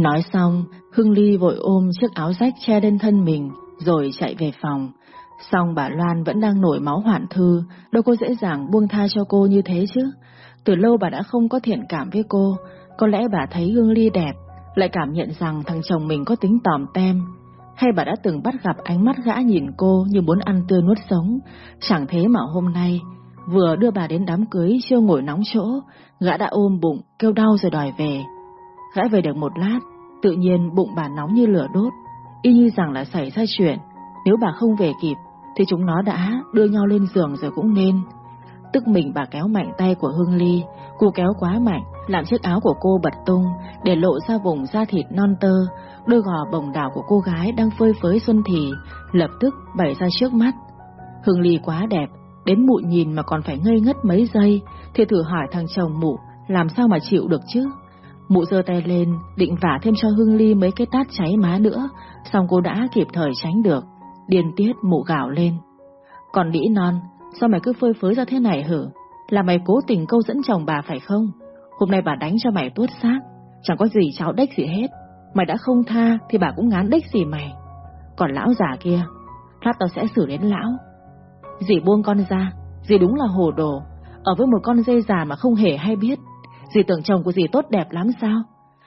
Nói xong, Hưng Ly vội ôm chiếc áo rách che lên thân mình, rồi chạy về phòng. Xong bà Loan vẫn đang nổi máu hoạn thư, đâu có dễ dàng buông tha cho cô như thế chứ. Từ lâu bà đã không có thiện cảm với cô, có lẽ bà thấy Hương Ly đẹp, lại cảm nhận rằng thằng chồng mình có tính tòm tem. Hay bà đã từng bắt gặp ánh mắt gã nhìn cô như muốn ăn tươi nuốt sống, chẳng thế mà hôm nay, vừa đưa bà đến đám cưới chưa ngồi nóng chỗ, gã đã ôm bụng, kêu đau rồi đòi về. Gã về được một lát, tự nhiên bụng bà nóng như lửa đốt, y như rằng là xảy ra chuyện. Nếu bà không về kịp, thì chúng nó đã đưa nhau lên giường rồi cũng nên. Tức mình bà kéo mạnh tay của Hương Ly, cô kéo quá mạnh, làm chiếc áo của cô bật tung, để lộ ra vùng da thịt non tơ, đôi gò bồng đảo của cô gái đang phơi phới xuân thì, lập tức bày ra trước mắt. Hương Ly quá đẹp, đến mụ nhìn mà còn phải ngây ngất mấy giây, thì thử hỏi thằng chồng mụ, làm sao mà chịu được chứ? Mụ giơ tay lên, định vả thêm cho Hương Ly mấy cái tát cháy má nữa, xong cô đã kịp thời tránh được. Điền tiết mụ gạo lên. Còn đĩ non, sao mày cứ phơi phới ra thế này hử? Là mày cố tình câu dẫn chồng bà phải không? Hôm nay bà đánh cho mày tuốt xác, chẳng có gì cháu đếch gì hết. Mày đã không tha thì bà cũng ngán đếch gì mày. Còn lão già kia, lát tao sẽ xử đến lão. Dì buông con ra, dì đúng là hồ đồ, ở với một con dê già mà không hề hay biết. Dì tưởng chồng của dì tốt đẹp lắm sao?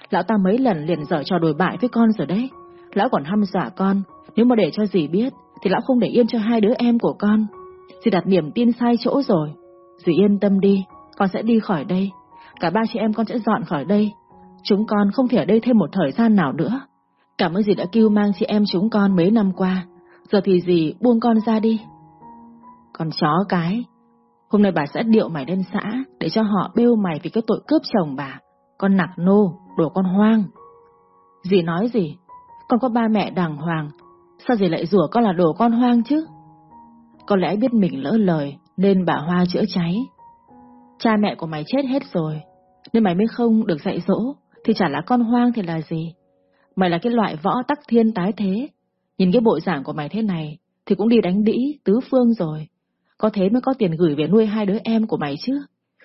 Lão ta mấy lần liền dở trò đổi bại với con rồi đấy. Lão còn hăm dọa con, nếu mà để cho dì biết, thì lão không để yên cho hai đứa em của con. Dì đặt niềm tin sai chỗ rồi. Dì yên tâm đi, con sẽ đi khỏi đây. Cả ba chị em con sẽ dọn khỏi đây. Chúng con không thể ở đây thêm một thời gian nào nữa. Cảm ơn dì đã kêu mang chị em chúng con mấy năm qua. Giờ thì dì buông con ra đi. Con chó cái, hôm nay bà sẽ điệu mày lên xã để cho họ bêu mày vì cái tội cướp chồng bà. Con nặc nô, đồ con hoang. Dì nói gì? Con có ba mẹ đàng hoàng, sao dì lại rủa con là đồ con hoang chứ? Có lẽ biết mình lỡ lời nên bà Hoa chữa cháy. Cha mẹ của mày chết hết rồi, nên mày mới không được dạy dỗ, thì chả là con hoang thì là gì? Mày là cái loại võ tắc thiên tái thế. Nhìn cái bộ dạng của mày thế này, thì cũng đi đánh đĩ, tứ phương rồi. Có thế mới có tiền gửi về nuôi hai đứa em của mày chứ.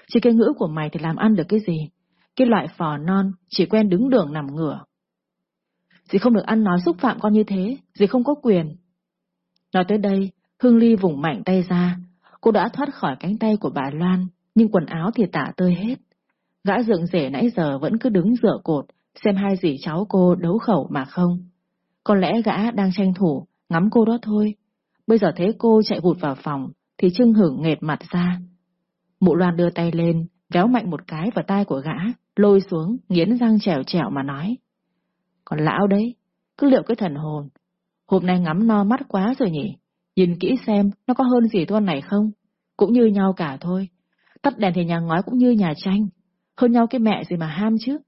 Chỉ cái ngữ của mày thì làm ăn được cái gì? Cái loại phò non, chỉ quen đứng đường nằm ngửa. Dì không được ăn nói xúc phạm con như thế, dì không có quyền. Nói tới đây, Hương Ly vùng mạnh tay ra, cô đã thoát khỏi cánh tay của bà Loan, nhưng quần áo thì tả tơi hết. Gã dượng rể nãy giờ vẫn cứ đứng dựa cột, xem hai dì cháu cô đấu khẩu mà không. Có lẽ gã đang tranh thủ, ngắm cô đó thôi. Bây giờ thấy cô chạy vụt vào phòng, thì Trưng Hưởng nghệt mặt ra. Mụ Loan đưa tay lên, véo mạnh một cái vào tai của gã, lôi xuống, nghiến răng trèo trèo mà nói. Còn lão đấy, cứ liệu cái thần hồn. Hôm nay ngắm no mắt quá rồi nhỉ? Nhìn kỹ xem nó có hơn gì tuôn này không? Cũng như nhau cả thôi. Tắt đèn thì nhà ngói cũng như nhà tranh. Hơn nhau cái mẹ gì mà ham chứ.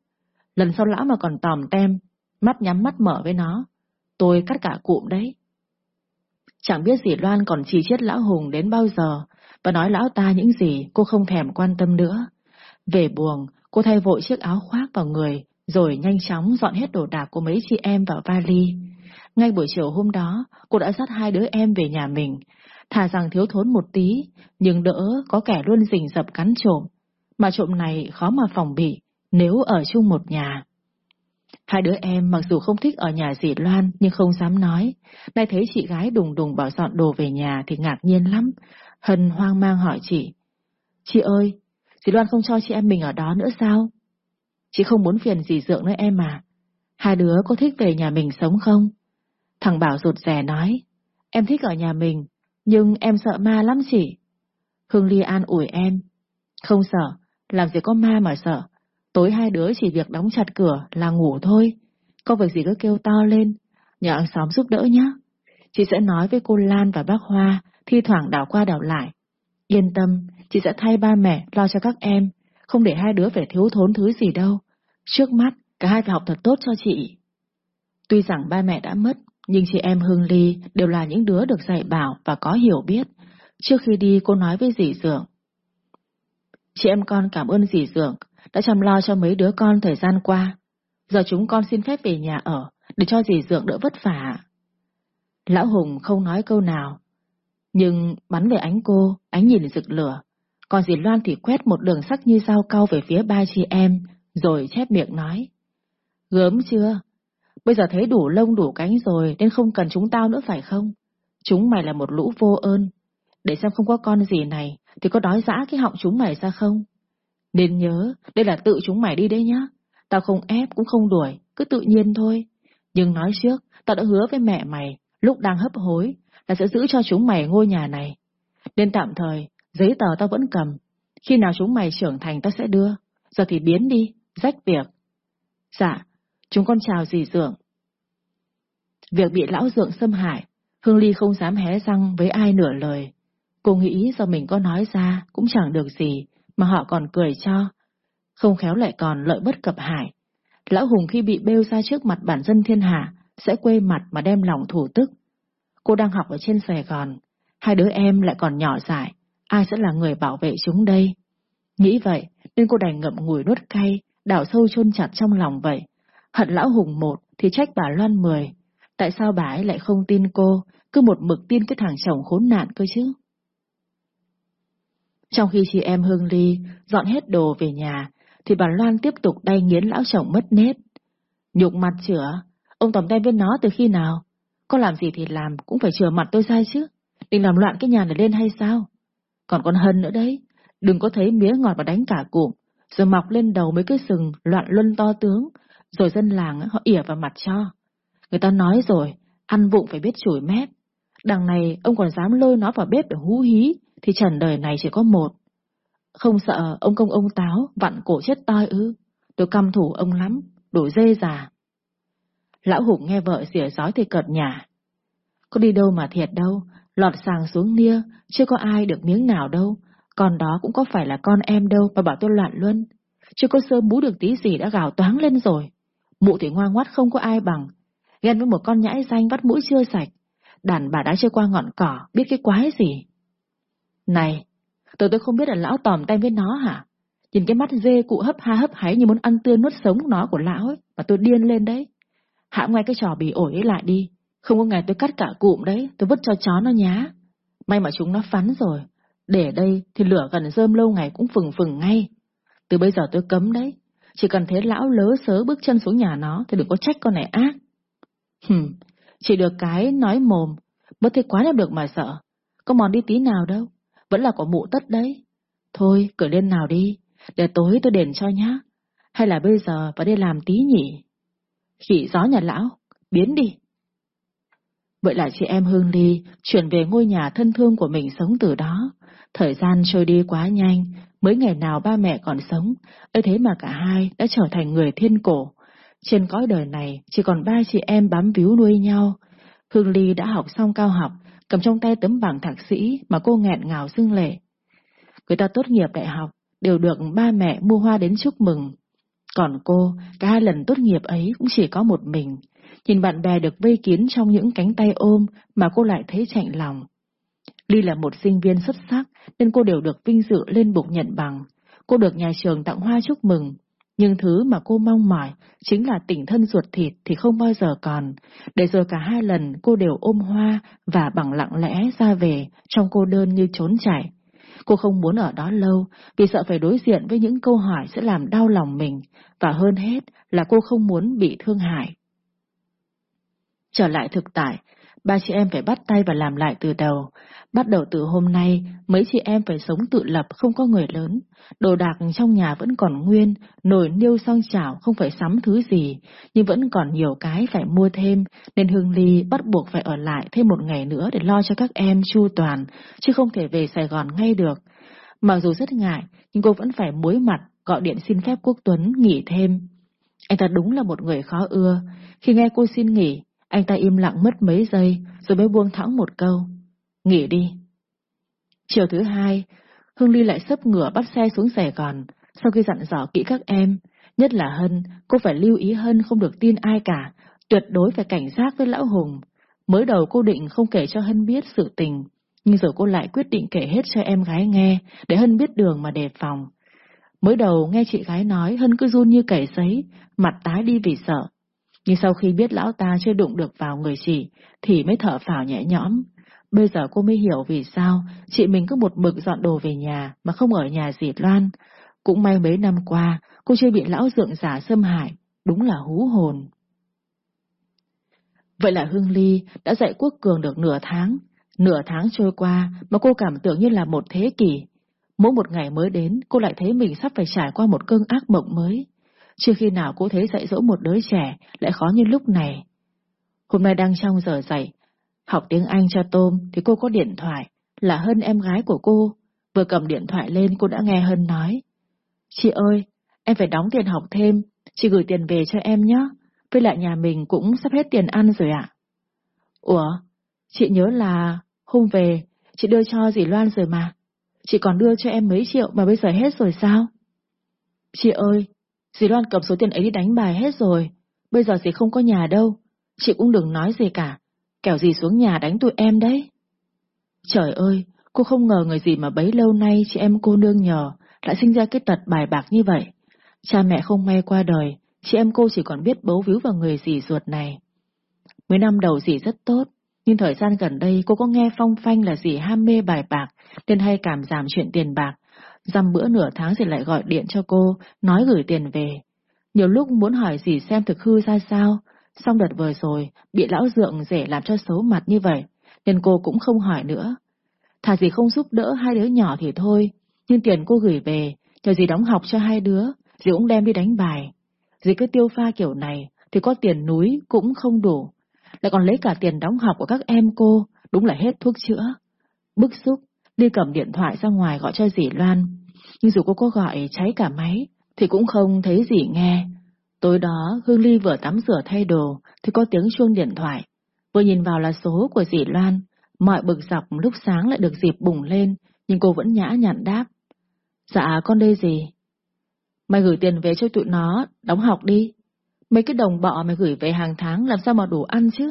Lần sau lão mà còn tòm tem, mắt nhắm mắt mở với nó. Tôi cắt cả cụm đấy. Chẳng biết dì Loan còn chỉ chiết lão Hùng đến bao giờ, và nói lão ta những gì cô không thèm quan tâm nữa. Về buồng, cô thay vội chiếc áo khoác vào người, rồi nhanh chóng dọn hết đồ đạc của mấy chị em vào vali. Ngay buổi chiều hôm đó, cô đã dắt hai đứa em về nhà mình, thà rằng thiếu thốn một tí, nhưng đỡ có kẻ luôn rình rập cắn trộm. Mà trộm này khó mà phòng bị, nếu ở chung một nhà. Hai đứa em mặc dù không thích ở nhà dì Loan nhưng không dám nói. Nay thấy chị gái đùng đùng bảo dọn đồ về nhà thì ngạc nhiên lắm. Hân hoang mang hỏi chị. Chị ơi, dì Loan không cho chị em mình ở đó nữa sao? Chị không muốn phiền dì Dượng nữa em à. Hai đứa có thích về nhà mình sống không? Thằng Bảo rụt rè nói. Em thích ở nhà mình, nhưng em sợ ma lắm chị. Hương Ly an ủi em. Không sợ, làm gì có ma mà sợ. Tối hai đứa chỉ việc đóng chặt cửa là ngủ thôi. Có việc gì cứ kêu to lên, nhờ hàng xóm giúp đỡ nhé. Chị sẽ nói với cô Lan và bác Hoa, thi thoảng đảo qua đảo lại. Yên tâm, chị sẽ thay ba mẹ lo cho các em, không để hai đứa phải thiếu thốn thứ gì đâu. Trước mắt, cả hai phải học thật tốt cho chị. Tuy rằng ba mẹ đã mất, nhưng chị em Hương Ly đều là những đứa được dạy bảo và có hiểu biết. Trước khi đi cô nói với dì Dượng. Chị em con cảm ơn dì Dượng đã chăm lo cho mấy đứa con thời gian qua. Giờ chúng con xin phép về nhà ở, để cho dì Dượng đỡ vất vả. Lão Hùng không nói câu nào, nhưng bắn về ánh cô, ánh nhìn rực lửa. Còn dì Loan thì quét một đường sắc như dao cau về phía ba chị em, rồi chép miệng nói. Gớm chưa? Bây giờ thấy đủ lông đủ cánh rồi nên không cần chúng tao nữa phải không? Chúng mày là một lũ vô ơn. Để xem không có con gì này thì có đói dã cái họng chúng mày ra không? Nên nhớ, đây là tự chúng mày đi đấy nhá. Tao không ép cũng không đuổi, cứ tự nhiên thôi. Nhưng nói trước, tao đã hứa với mẹ mày, lúc đang hấp hối, là sẽ giữ cho chúng mày ngôi nhà này. Nên tạm thời, giấy tờ tao vẫn cầm. Khi nào chúng mày trưởng thành tao sẽ đưa. Giờ thì biến đi, rách việc. Dạ, chúng con chào dì Dượng. Việc bị lão Dượng xâm hại, Hương Ly không dám hé răng với ai nửa lời. Cô nghĩ do mình có nói ra cũng chẳng được gì, mà họ còn cười cho. Không khéo lại còn lợi bất cập hại. Lão Hùng khi bị bêu ra trước mặt bản dân thiên hạ, sẽ quê mặt mà đem lòng thủ tức. Cô đang học ở trên Sài Gòn, hai đứa em lại còn nhỏ dại, ai sẽ là người bảo vệ chúng đây? Nghĩ vậy, nên cô đành ngậm ngùi nuốt cay, đảo sâu chôn chặt trong lòng vậy. Hận lão Hùng một thì trách bà Loan mười. Tại sao bà ấy lại không tin cô, cứ một mực tin cái thằng chồng khốn nạn cơ chứ? Trong khi chị em Hương Ly dọn hết đồ về nhà, thì bà Loan tiếp tục đay nghiến lão chồng mất nết. Nhục mặt chữa, ông tóm tay với nó từ khi nào? Có làm gì thì làm, cũng phải chừa mặt tôi sai chứ. Định làm loạn cái nhà này lên hay sao? Còn con Hân nữa đấy, đừng có thấy mía ngọt mà đánh cả cụm, rồi mọc lên đầu mấy cái sừng loạn luân to tướng, rồi dân làng họ ỉa vào mặt cho. Người ta nói rồi, ăn vụng phải biết chửi mép. Đằng này ông còn dám lôi nó vào bếp để hú hí, thì trần đời này chỉ có một. Không sợ ông công ông táo vặn cổ chết toi ư, tôi căm thủ ông lắm, đủ dê già. Lão Hùng nghe vợ xỉa giói thì cợt nhả. Có đi đâu mà thiệt đâu, lọt sàng xuống nia, chưa có ai được miếng nào đâu, còn đó cũng có phải là con em đâu mà bảo tôi loạn luôn. Chưa có sơ bú được tí gì đã gào toáng lên rồi. Mụ thì ngoan ngoắt không có ai bằng. Ghen với một con nhãi danh vắt mũi chưa sạch. Đàn bà đã chưa qua ngọn cỏ, biết cái quái gì. Này, tôi tôi không biết là lão tòm tay với nó hả? Nhìn cái mắt dê cụ hấp ha hấp háy như muốn ăn tươi nuốt sống nó của lão ấy, mà tôi điên lên đấy. Hãm ngay cái trò bị ổi ấy lại đi, không có ngày tôi cắt cả cụm đấy, tôi vứt cho chó nó nhá. May mà chúng nó phắn rồi, để đây thì lửa gần rơm lâu ngày cũng phừng phừng ngay. Từ bây giờ tôi cấm đấy, chỉ cần thấy lão lớ sớ bước chân xuống nhà nó thì đừng có trách con này ác. Hừm, chỉ được cái nói mồm, Bớt thế quá là được mà sợ. Có mòn đi tí nào đâu, vẫn là có mụ tất đấy. Thôi, cởi lên nào đi, để tối tôi đền cho nhá. Hay là bây giờ vào đây làm tí nhỉ? Khỉ gió nhà lão, biến đi. Vậy là chị em Hương Ly chuyển về ngôi nhà thân thương của mình sống từ đó. Thời gian trôi đi quá nhanh, mới ngày nào ba mẹ còn sống, ấy thế mà cả hai đã trở thành người thiên cổ. Trên cõi đời này chỉ còn ba chị em bám víu nuôi nhau. Hương Ly đã học xong cao học, cầm trong tay tấm bằng thạc sĩ mà cô nghẹn ngào xưng lệ. Người ta tốt nghiệp đại học, đều được ba mẹ mua hoa đến chúc mừng. Còn cô, cả hai lần tốt nghiệp ấy cũng chỉ có một mình. Nhìn bạn bè được vây kín trong những cánh tay ôm mà cô lại thấy chạnh lòng. Ly là một sinh viên xuất sắc nên cô đều được vinh dự lên bục nhận bằng. Cô được nhà trường tặng hoa chúc mừng. Nhưng thứ mà cô mong mỏi chính là tình thân ruột thịt thì không bao giờ còn. Để rồi cả hai lần cô đều ôm hoa và bằng lặng lẽ ra về trong cô đơn như trốn chạy. Cô không muốn ở đó lâu vì sợ phải đối diện với những câu hỏi sẽ làm đau lòng mình và hơn hết là cô không muốn bị thương hại. Trở lại thực tại, ba chị em phải bắt tay và làm lại từ đầu. Bắt đầu từ hôm nay, mấy chị em phải sống tự lập không có người lớn. Đồ đạc trong nhà vẫn còn nguyên, nồi niêu song chảo không phải sắm thứ gì, nhưng vẫn còn nhiều cái phải mua thêm, nên Hương Ly bắt buộc phải ở lại thêm một ngày nữa để lo cho các em chu toàn, chứ không thể về Sài Gòn ngay được. Mặc dù rất ngại, nhưng cô vẫn phải muối mặt, gọi điện xin phép Quốc Tuấn nghỉ thêm. Anh ta đúng là một người khó ưa. Khi nghe cô xin nghỉ, anh ta im lặng mất mấy giây, rồi mới buông thõng một câu. Nghỉ đi. Chiều thứ hai, Hương Ly lại sấp ngửa bắt xe xuống Sài Gòn, sau khi dặn dò kỹ các em, nhất là Hân, cô phải lưu ý Hân không được tin ai cả, tuyệt đối phải cảnh giác với Lão Hùng. Mới đầu cô định không kể cho Hân biết sự tình, nhưng rồi cô lại quyết định kể hết cho em gái nghe, để Hân biết đường mà đề phòng. Mới đầu nghe chị gái nói Hân cứ run như cầy giấy mặt tái đi vì sợ. Nhưng sau khi biết lão ta chưa đụng được vào người chị, thì mới thở phào nhẹ nhõm. Bây giờ cô mới hiểu vì sao chị mình cứ một bực dọn đồ về nhà mà không ở nhà dì Loan. Cũng may mấy năm qua, cô chưa bị lão dượng giả xâm hại, đúng là hú hồn. Vậy là Hương Ly đã dạy Quốc Cường được nửa tháng. Nửa tháng trôi qua mà cô cảm tưởng như là một thế kỷ. Mỗi một ngày mới đến, cô lại thấy mình sắp phải trải qua một cơn ác mộng mới. Chưa khi nào cô thấy dạy dỗ một đứa trẻ lại khó như lúc này. Hôm nay đang trong giờ dạy, học tiếng Anh cho Tôm thì cô có điện thoại, là Hân em gái của cô. Vừa cầm điện thoại lên cô đã nghe Hân nói. Chị ơi, em phải đóng tiền học thêm, chị gửi tiền về cho em nhé. Với lại nhà mình cũng sắp hết tiền ăn rồi ạ. Ủa, chị nhớ là hôm về chị đưa cho dì Loan rồi mà. Chị còn đưa cho em mấy triệu mà bây giờ hết rồi sao? Chị ơi, dì Loan cầm số tiền ấy đi đánh bài hết rồi. Bây giờ dì không có nhà đâu. Chị cũng đừng nói gì cả. Kẻo dì xuống nhà đánh tụi em đấy. Trời ơi, cô không ngờ người gì mà bấy lâu nay chị em cô nương nhờ lại sinh ra cái tật bài bạc như vậy. Cha mẹ không may qua đời, chị em cô chỉ còn biết bấu víu vào người dì ruột này. Mấy năm đầu dì rất tốt, nhưng thời gian gần đây cô có nghe phong phanh là dì ham mê bài bạc, nên hay cảm giảm chuyện tiền bạc. Dăm bữa nửa tháng thì lại gọi điện cho cô, nói gửi tiền về. Nhiều lúc muốn hỏi gì xem thực hư ra sao, xong đợt vừa rồi, bị lão dượng rể làm cho xấu mặt như vậy, nên cô cũng không hỏi nữa. Thà gì không giúp đỡ hai đứa nhỏ thì thôi, nhưng tiền cô gửi về, nhờ gì đóng học cho hai đứa, dì cũng đem đi đánh bài. Dì cứ tiêu pha kiểu này, thì có tiền núi cũng không đủ. Lại còn lấy cả tiền đóng học của các em cô, đúng là hết thuốc chữa. Bức xúc, đi cầm điện thoại ra ngoài gọi cho dì Loan. Nhưng dù cô có gọi cháy cả máy, thì cũng không thấy gì nghe. Tối đó, Hương Ly vừa tắm rửa thay đồ, thì có tiếng chuông điện thoại. Vừa nhìn vào là số của dì Loan, mọi bực dọc lúc sáng lại được dịp bùng lên, nhưng cô vẫn nhã nhặn đáp. Dạ, con đây gì? Mày gửi tiền về cho tụi nó, đóng học đi. Mấy cái đồng bọ mày gửi về hàng tháng làm sao mà đủ ăn chứ?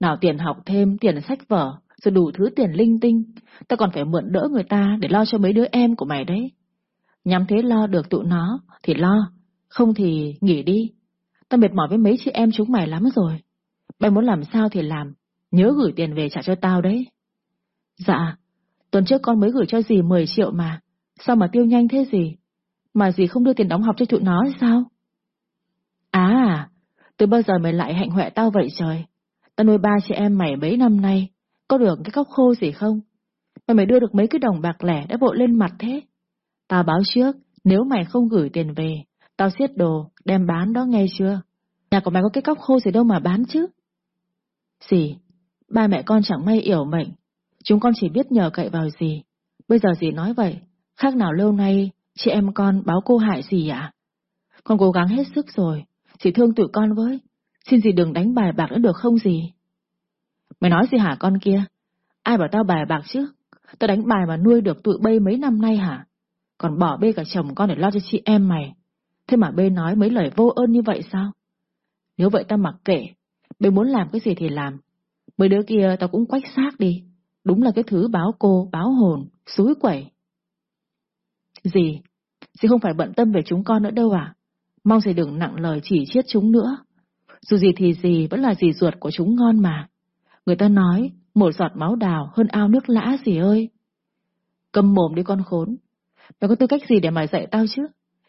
Nào tiền học thêm, tiền sách vở, rồi đủ thứ tiền linh tinh, ta còn phải mượn đỡ người ta để lo cho mấy đứa em của mày đấy. Nhắm thế lo được tụi nó, thì lo, không thì nghỉ đi. Ta mệt mỏi với mấy chị em chúng mày lắm rồi. Mày muốn làm sao thì làm, nhớ gửi tiền về trả cho tao đấy. Dạ, tuần trước con mới gửi cho dì 10 triệu mà, sao mà tiêu nhanh thế gì? Mà dì không đưa tiền đóng học cho tụi nó sao? À, từ bao giờ mày lại hạnh hoẹ tao vậy trời? Tao nuôi ba chị em mày mấy năm nay, có được cái cốc khô gì không? Mày mày đưa được mấy cái đồng bạc lẻ đã vội lên mặt thế? Tao báo trước, nếu mày không gửi tiền về, tao xiết đồ, đem bán đó nghe chưa? Nhà của mày có cái cốc khô gì đâu mà bán chứ? Gì? Ba mẹ con chẳng may yểu mệnh, chúng con chỉ biết nhờ cậy vào gì. Bây giờ gì nói vậy, khác nào lâu nay chị em con báo cô hại gì ạ? Con cố gắng hết sức rồi, chỉ thương tụi con với, xin gì đừng đánh bài bạc nữa được không gì? Mày nói gì hả con kia? Ai bảo tao bài bạc chứ? Tao đánh bài mà nuôi được tụi bay mấy năm nay hả? Còn bỏ bê cả chồng con để lo cho chị em mày. Thế mà bê nói mấy lời vô ơn như vậy sao? Nếu vậy tao mặc kệ, bê muốn làm cái gì thì làm. Mấy đứa kia tao cũng quách xác đi. Đúng là cái thứ báo cô, báo hồn, suối quẩy. Gì? Dì không phải bận tâm về chúng con nữa đâu à? Mong dì đừng nặng lời chỉ chiết chúng nữa. Dù gì thì gì vẫn là dì ruột của chúng ngon mà. Người ta nói, một giọt máu đào hơn ao nước lã gì ơi. Cầm mồm đi con khốn. Mày có tư cách gì để mày dạy tao chứ?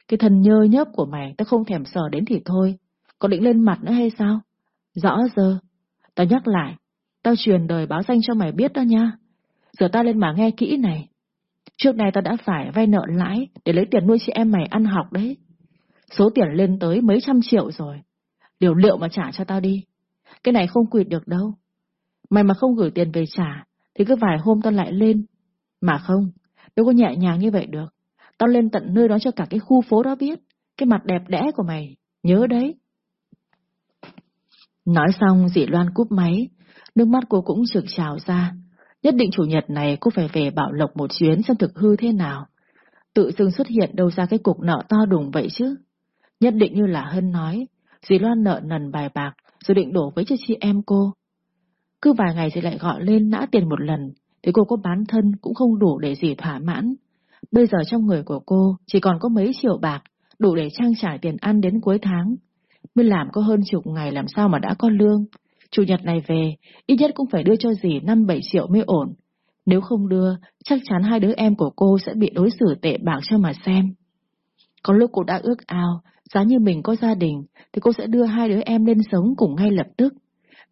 Cái thần nhơ nhớp của mày tao không thèm sờ đến thì thôi. Có định lên mặt nữa hay sao? Rõ giờ. Tao nhắc lại. Tao truyền đời báo danh cho mày biết đó nha. Giờ tao lên mà nghe kỹ này. Trước này tao đã phải vay nợ lãi để lấy tiền nuôi chị em mày ăn học đấy. Số tiền lên tới mấy trăm triệu rồi. Điều liệu mà trả cho tao đi. Cái này không quỵt được đâu. Mày mà không gửi tiền về trả, thì cứ vài hôm tao lại lên. Mà không, đâu có nhẹ nhàng như vậy được. Tao lên tận nơi đó cho cả cái khu phố đó biết. Cái mặt đẹp đẽ của mày, nhớ đấy. Nói xong dì Loan cúp máy, nước mắt cô cũng trực trào ra. Nhất định chủ nhật này cô phải về bảo lộc một chuyến xem thực hư thế nào. Tự dưng xuất hiện đâu ra cái cục nợ to đùng vậy chứ. Nhất định như là Hân nói, dì Loan nợ nần bài bạc, rồi định đổ với cho chị em cô. Cứ vài ngày thì lại gọi lên nã tiền một lần, thì cô có bán thân cũng không đủ để dì thỏa mãn. Bây giờ trong người của cô chỉ còn có mấy triệu bạc, đủ để trang trải tiền ăn đến cuối tháng. Mới làm có hơn chục ngày làm sao mà đã có lương. Chủ nhật này về, ít nhất cũng phải đưa cho dì 5-7 triệu mới ổn. Nếu không đưa, chắc chắn hai đứa em của cô sẽ bị đối xử tệ bạc cho mà xem. Có lúc cô đã ước ao, giá như mình có gia đình, thì cô sẽ đưa hai đứa em lên sống cùng ngay lập tức.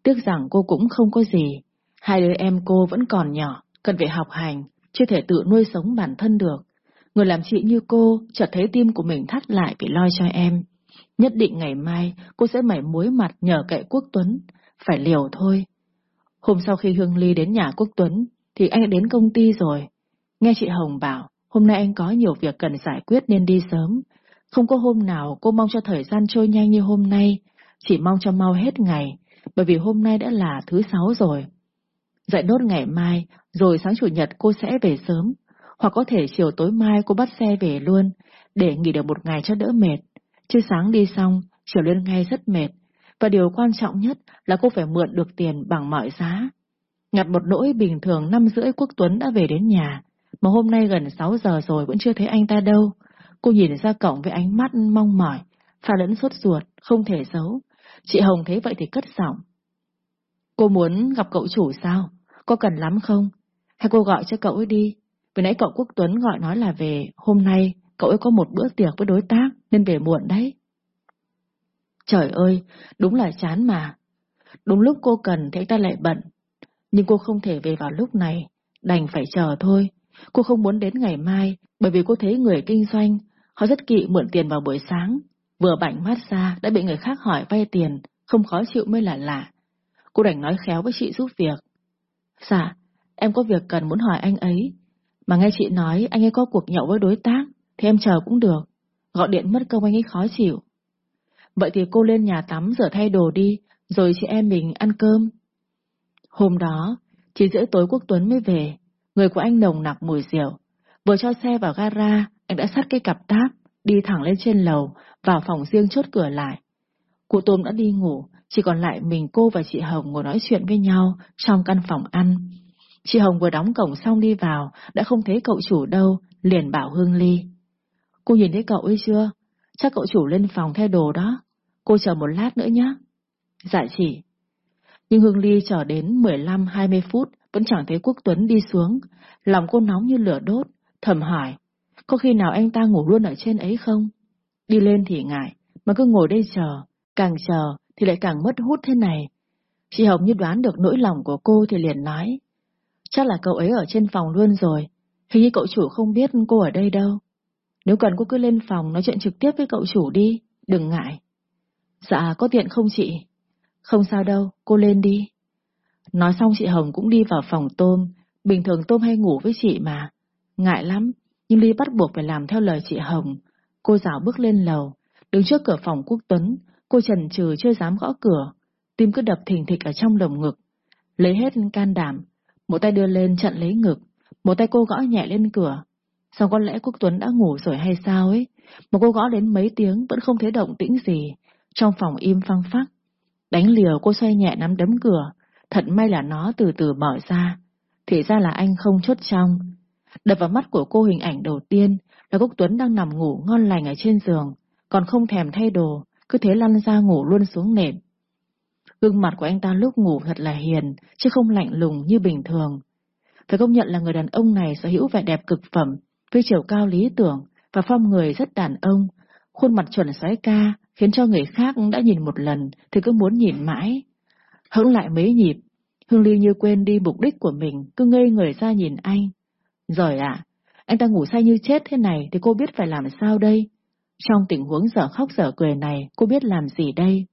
Tiếc rằng cô cũng không có gì. Hai đứa em cô vẫn còn nhỏ, cần phải học hành, chưa thể tự nuôi sống bản thân được. Người làm chị như cô, chợt thấy tim của mình thắt lại vì lo cho em. Nhất định ngày mai cô sẽ mảy muối mặt nhờ cậy Quốc Tuấn, phải liều thôi. Hôm sau khi Hương Ly đến nhà Quốc Tuấn, thì anh đến công ty rồi. Nghe chị Hồng bảo, hôm nay anh có nhiều việc cần giải quyết nên đi sớm. Không có hôm nào cô mong cho thời gian trôi nhanh như hôm nay, chỉ mong cho mau hết ngày, bởi vì hôm nay đã là thứ sáu rồi. Dạy nốt ngày mai, rồi sáng chủ nhật cô sẽ về sớm, hoặc có thể chiều tối mai cô bắt xe về luôn, để nghỉ được một ngày cho đỡ mệt. Chứ sáng đi xong, chiều lên ngay rất mệt, và điều quan trọng nhất là cô phải mượn được tiền bằng mọi giá. Ngặt một nỗi bình thường năm rưỡi Quốc Tuấn đã về đến nhà, mà hôm nay gần 6 giờ rồi vẫn chưa thấy anh ta đâu. Cô nhìn ra cổng với ánh mắt mong mỏi, pha lẫn sốt ruột, không thể giấu. Chị Hồng thấy vậy thì cất giọng. Cô muốn gặp cậu chủ sao? Có cần lắm không? Hay cô gọi cho cậu ấy đi? Vừa nãy cậu Quốc Tuấn gọi nói là về, hôm nay cậu ấy có một bữa tiệc với đối tác nên về muộn đấy. Trời ơi, đúng là chán mà. Đúng lúc cô cần thì anh ta lại bận. Nhưng cô không thể về vào lúc này, đành phải chờ thôi. Cô không muốn đến ngày mai, bởi vì cô thấy người kinh doanh, họ rất kỵ mượn tiền vào buổi sáng. Vừa bảnh mắt ra, đã bị người khác hỏi vay tiền, không khó chịu mới là lạ. Cô đành nói khéo với chị giúp việc. Dạ, em có việc cần muốn hỏi anh ấy. Mà nghe chị nói anh ấy có cuộc nhậu với đối tác, thì em chờ cũng được. Gọi điện mất công anh ấy khó chịu. Vậy thì cô lên nhà tắm rửa thay đồ đi, rồi chị em mình ăn cơm. Hôm đó, chỉ rưỡi tối Quốc Tuấn mới về, người của anh nồng nặc mùi rượu. Vừa cho xe vào gara, anh đã sắt cái cặp táp, đi thẳng lên trên lầu, vào phòng riêng chốt cửa lại. Cụ Tôm đã đi ngủ, chỉ còn lại mình cô và chị Hồng ngồi nói chuyện với nhau trong căn phòng ăn. Chị Hồng vừa đóng cổng xong đi vào, đã không thấy cậu chủ đâu, liền bảo Hương Ly. Cô nhìn thấy cậu ấy chưa? Chắc cậu chủ lên phòng thay đồ đó. Cô chờ một lát nữa nhé. Dạ chị. Nhưng Hương Ly chờ đến 15-20 phút vẫn chẳng thấy Quốc Tuấn đi xuống. Lòng cô nóng như lửa đốt, thầm hỏi. Có khi nào anh ta ngủ luôn ở trên ấy không? Đi lên thì ngại, mà cứ ngồi đây chờ. Càng chờ thì lại càng mất hút thế này. Chị Hồng như đoán được nỗi lòng của cô thì liền nói. Chắc là cậu ấy ở trên phòng luôn rồi. Hình như cậu chủ không biết cô ở đây đâu. Nếu cần cô cứ lên phòng nói chuyện trực tiếp với cậu chủ đi, đừng ngại. Dạ, có tiện không chị? Không sao đâu, cô lên đi. Nói xong chị Hồng cũng đi vào phòng Tôm, bình thường Tôm hay ngủ với chị mà. Ngại lắm, nhưng Ly bắt buộc phải làm theo lời chị Hồng. Cô rào bước lên lầu, đứng trước cửa phòng Quốc Tuấn, cô trần trừ chưa dám gõ cửa, tim cứ đập thình thịch ở trong lồng ngực. Lấy hết can đảm, một tay đưa lên chặn lấy ngực, một tay cô gõ nhẹ lên cửa. Sao có lẽ Quốc Tuấn đã ngủ rồi hay sao ấy, mà cô gõ đến mấy tiếng vẫn không thấy động tĩnh gì, trong phòng im phăng phắc. Đánh liều cô xoay nhẹ nắm đấm cửa, thật may là nó từ từ mở ra. Thì ra là anh không chốt trong. Đập vào mắt của cô hình ảnh đầu tiên là Quốc Tuấn đang nằm ngủ ngon lành ở trên giường, còn không thèm thay đồ, cứ thế lăn ra ngủ luôn xuống nệm. Gương mặt của anh ta lúc ngủ thật là hiền, chứ không lạnh lùng như bình thường. Phải công nhận là người đàn ông này sở hữu vẻ đẹp cực phẩm, với chiều cao lý tưởng và phong người rất đàn ông, khuôn mặt chuẩn xoái ca, khiến cho người khác đã nhìn một lần thì cứ muốn nhìn mãi. Hững lại mấy nhịp, Hương Ly như quên đi mục đích của mình, cứ ngây người ra nhìn anh. Rồi ạ, anh ta ngủ say như chết thế này thì cô biết phải làm sao đây? Trong tình huống dở khóc dở cười này, cô biết làm gì đây?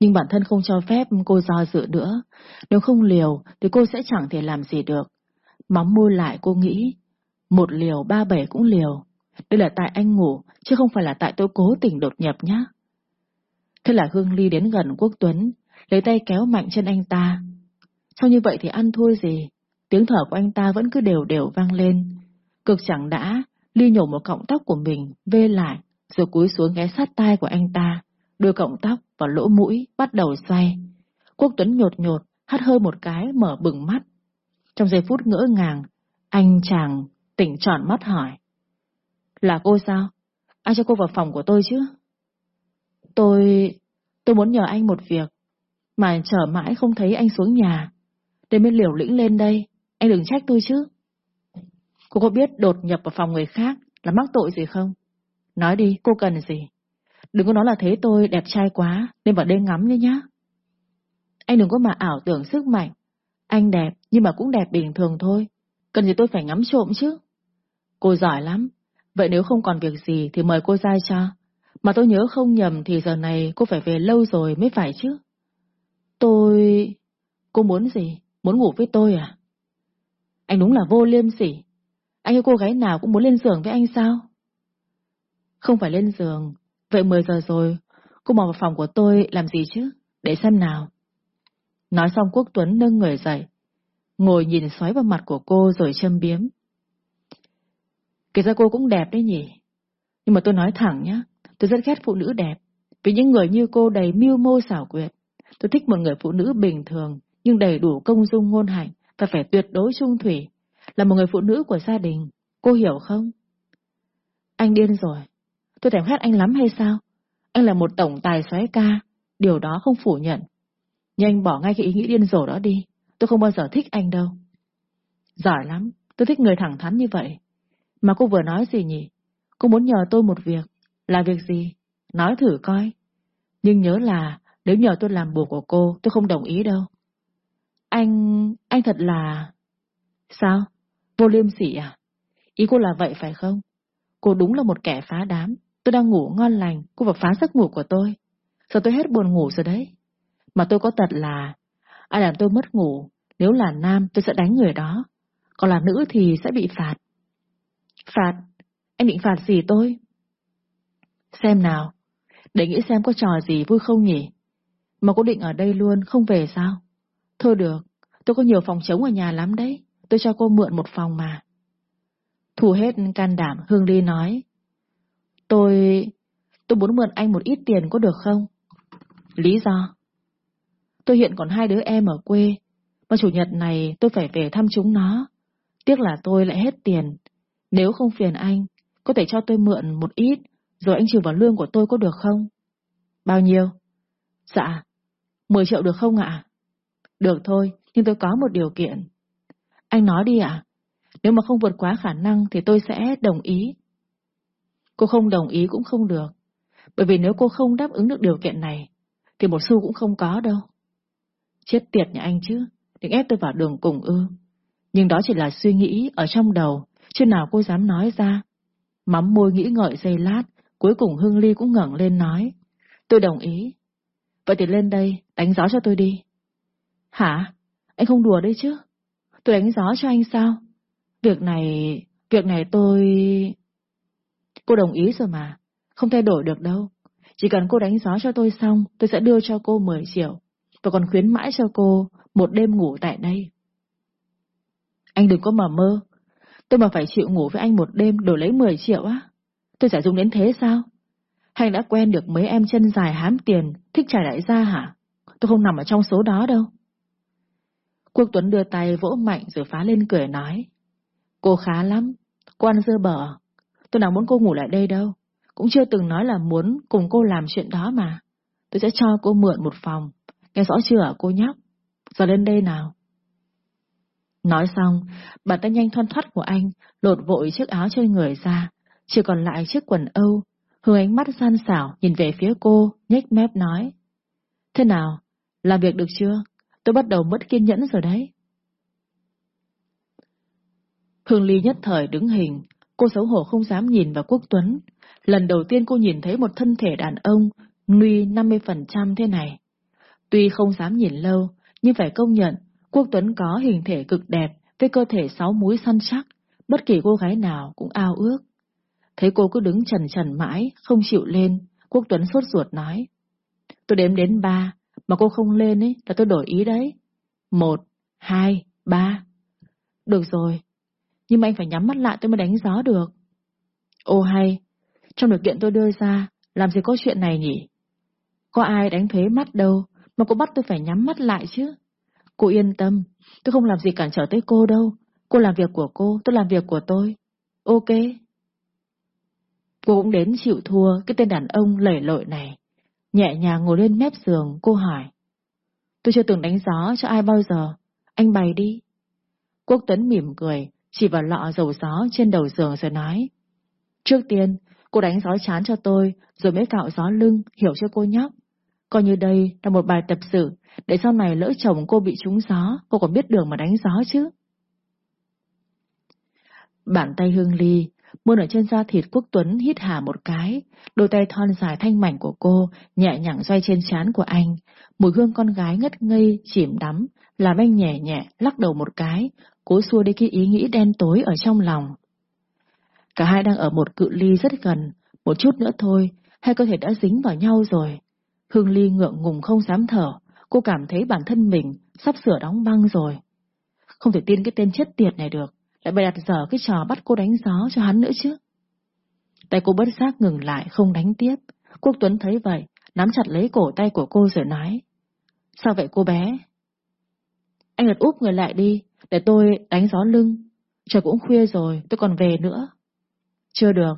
Nhưng bản thân không cho phép cô do dự nữa. Nếu không liều thì cô sẽ chẳng thể làm gì được. Móng môi lại cô nghĩ, một liều ba bảy cũng liều. Đây là tại anh ngủ, chứ không phải là tại tôi cố tình đột nhập nhá. Thế là Hương Ly đến gần Quốc Tuấn, lấy tay kéo mạnh chân anh ta. Sao như vậy thì ăn thua gì? Tiếng thở của anh ta vẫn cứ đều đều vang lên. Cực chẳng đã, Ly nhổ một cọng tóc của mình, vê lại, rồi cúi xuống ghé sát tai của anh ta, đưa cọng tóc vào lỗ mũi, bắt đầu xoay. Quốc Tuấn nhột nhột, hắt hơi một cái, mở bừng mắt. Trong giây phút ngỡ ngàng, anh chàng tỉnh tròn mắt hỏi. Là cô sao? Ai cho cô vào phòng của tôi chứ? Tôi... tôi muốn nhờ anh một việc, mà chờ mãi không thấy anh xuống nhà. Để mới liều lĩnh lên đây, anh đừng trách tôi chứ. Cô có biết đột nhập vào phòng người khác là mắc tội gì không? Nói đi, cô cần gì? Đừng có nói là thế tôi đẹp trai quá, nên vào đây ngắm nhé nhá. Anh đừng có mà ảo tưởng sức mạnh. Anh đẹp, nhưng mà cũng đẹp bình thường thôi. Cần gì tôi phải ngắm trộm chứ? Cô giỏi lắm. Vậy nếu không còn việc gì thì mời cô ra cho. Mà tôi nhớ không nhầm thì giờ này cô phải về lâu rồi mới phải chứ. Tôi... Cô muốn gì? Muốn ngủ với tôi à? Anh đúng là vô liêm sỉ. Anh yêu cô gái nào cũng muốn lên giường với anh sao? Không phải lên giường. Vậy 10 giờ rồi, cô mò vào phòng của tôi làm gì chứ? Để xem nào. Nói xong Quốc Tuấn nâng người dậy, ngồi nhìn xoáy vào mặt của cô rồi châm biếm. Kể ra cô cũng đẹp đấy nhỉ. Nhưng mà tôi nói thẳng nhá, tôi rất ghét phụ nữ đẹp. Vì những người như cô đầy mưu mô xảo quyệt. Tôi thích một người phụ nữ bình thường, nhưng đầy đủ công dung ngôn hạnh và phải tuyệt đối trung thủy. Là một người phụ nữ của gia đình. Cô hiểu không? Anh điên rồi. Tôi thèm khát anh lắm hay sao? Anh là một tổng tài xoáy ca. Điều đó không phủ nhận. Nhưng anh bỏ ngay cái ý nghĩ điên rồ đó đi. Tôi không bao giờ thích anh đâu. Giỏi lắm. Tôi thích người thẳng thắn như vậy. Mà cô vừa nói gì nhỉ? Cô muốn nhờ tôi một việc. Là việc gì? Nói thử coi. Nhưng nhớ là nếu nhờ tôi làm bùa của cô, tôi không đồng ý đâu. Anh... anh thật là... Sao? Vô liêm sỉ à? Ý cô là vậy phải không? Cô đúng là một kẻ phá đám. Tôi đang ngủ ngon lành, cô vào phá giấc ngủ của tôi. Giờ tôi hết buồn ngủ rồi đấy. Mà tôi có tật là... Ai làm tôi mất ngủ, nếu là nam tôi sẽ đánh người đó. Còn là nữ thì sẽ bị phạt. Phạt? Anh định phạt gì tôi? Xem nào, để nghĩ xem có trò gì vui không nhỉ? Mà cô định ở đây luôn, không về sao? Thôi được, tôi có nhiều phòng trống ở nhà lắm đấy, tôi cho cô mượn một phòng mà. thủ hết can đảm, Hương Ly nói. Tôi... tôi muốn mượn anh một ít tiền có được không? Lý do? Tôi hiện còn hai đứa em ở quê, mà chủ nhật này tôi phải về thăm chúng nó. Tiếc là tôi lại hết tiền. Nếu không phiền anh, có thể cho tôi mượn một ít, rồi anh trừ vào lương của tôi có được không? Bao nhiêu? Dạ, 10 triệu được không ạ? Được thôi, nhưng tôi có một điều kiện. Anh nói đi ạ. Nếu mà không vượt quá khả năng thì tôi sẽ đồng ý. Cô không đồng ý cũng không được. Bởi vì nếu cô không đáp ứng được điều kiện này, thì một xu cũng không có đâu. Chết tiệt nhà anh chứ, đừng ép tôi vào đường cùng ư. Nhưng đó chỉ là suy nghĩ ở trong đầu, chứ nào cô dám nói ra. Mắm môi nghĩ ngợi giây lát, cuối cùng Hương Ly cũng ngẩng lên nói. Tôi đồng ý. Vậy thì lên đây, đánh gió cho tôi đi. Hả? Anh không đùa đấy chứ? Tôi đánh gió cho anh sao? Việc này... Việc này tôi... Cô đồng ý rồi mà. Không thay đổi được đâu. Chỉ cần cô đánh gió cho tôi xong, tôi sẽ đưa cho cô 10 triệu. Và còn khuyến mãi cho cô một đêm ngủ tại đây. Anh đừng có mà mơ. Tôi mà phải chịu ngủ với anh một đêm đổi lấy 10 triệu á. Tôi sẽ dùng đến thế sao? Hay đã quen được mấy em chân dài hám tiền, thích trải đại gia hả? Tôi không nằm ở trong số đó đâu. Quốc Tuấn đưa tay vỗ mạnh rồi phá lên cười nói. Cô khá lắm, cô ăn bở. Tôi nào muốn cô ngủ lại đây đâu. Cũng chưa từng nói là muốn cùng cô làm chuyện đó mà. Tôi sẽ cho cô mượn một phòng. Nghe rõ chưa cô nhóc? Giờ lên đây nào. Nói xong, bàn tay nhanh thoăn thoắt của anh lột vội chiếc áo trên người ra, chỉ còn lại chiếc quần âu. Hướng ánh mắt san xảo nhìn về phía cô, nhếch mép nói. Thế nào? Làm việc được chưa? Tôi bắt đầu mất kiên nhẫn rồi đấy. Hương Ly nhất thời đứng hình, cô xấu hổ không dám nhìn vào Quốc Tuấn. Lần đầu tiên cô nhìn thấy một thân thể đàn ông nuy 50% thế này. Tuy không dám nhìn lâu, nhưng phải công nhận Quốc Tuấn có hình thể cực đẹp với cơ thể sáu múi săn chắc, bất kỳ cô gái nào cũng ao ước. Thấy cô cứ đứng trần trần mãi, không chịu lên, Quốc Tuấn sốt ruột nói. Tôi đếm đến ba, mà cô không lên ấy là tôi đổi ý đấy. Một, hai, ba. Được rồi, nhưng mà anh phải nhắm mắt lại tôi mới đánh gió được. Ô hay, trong điều kiện tôi đưa ra, làm gì có chuyện này nhỉ? Có ai đánh thuế mắt đâu, mà cô bắt tôi phải nhắm mắt lại chứ. Cô yên tâm, tôi không làm gì cản trở tới cô đâu. Cô làm việc của cô, tôi làm việc của tôi. Ok. Cô cũng đến chịu thua cái tên đàn ông lẩy lội này. Nhẹ nhàng ngồi lên mép giường, cô hỏi. Tôi chưa từng đánh gió cho ai bao giờ. Anh bày đi. Quốc Tuấn mỉm cười, chỉ vào lọ dầu gió trên đầu giường rồi nói. Trước tiên, cô đánh gió chán cho tôi, rồi mới cạo gió lưng, hiểu chưa cô nhóc. Coi như đây là một bài tập sự, để sau này lỡ chồng cô bị trúng gió, cô còn biết đường mà đánh gió chứ. Bàn tay Hương Ly, muôn ở trên da thịt Quốc Tuấn hít hà một cái, đôi tay thon dài thanh mảnh của cô nhẹ nhàng xoay trên trán của anh, mùi hương con gái ngất ngây, chìm đắm, làm anh nhẹ nhẹ lắc đầu một cái, cố xua đi cái ý nghĩ đen tối ở trong lòng. Cả hai đang ở một cự ly rất gần, một chút nữa thôi, hai cơ thể đã dính vào nhau rồi. Hương Ly ngượng ngùng không dám thở, cô cảm thấy bản thân mình sắp sửa đóng băng rồi. Không thể tin cái tên chết tiệt này được, lại bày đặt dở cái trò bắt cô đánh gió cho hắn nữa chứ. Tay cô bất giác ngừng lại, không đánh tiếp. Quốc Tuấn thấy vậy, nắm chặt lấy cổ tay của cô rồi nói. Sao vậy cô bé? Anh lật úp người lại đi, để tôi đánh gió lưng. Trời cũng khuya rồi, tôi còn về nữa. Chưa được.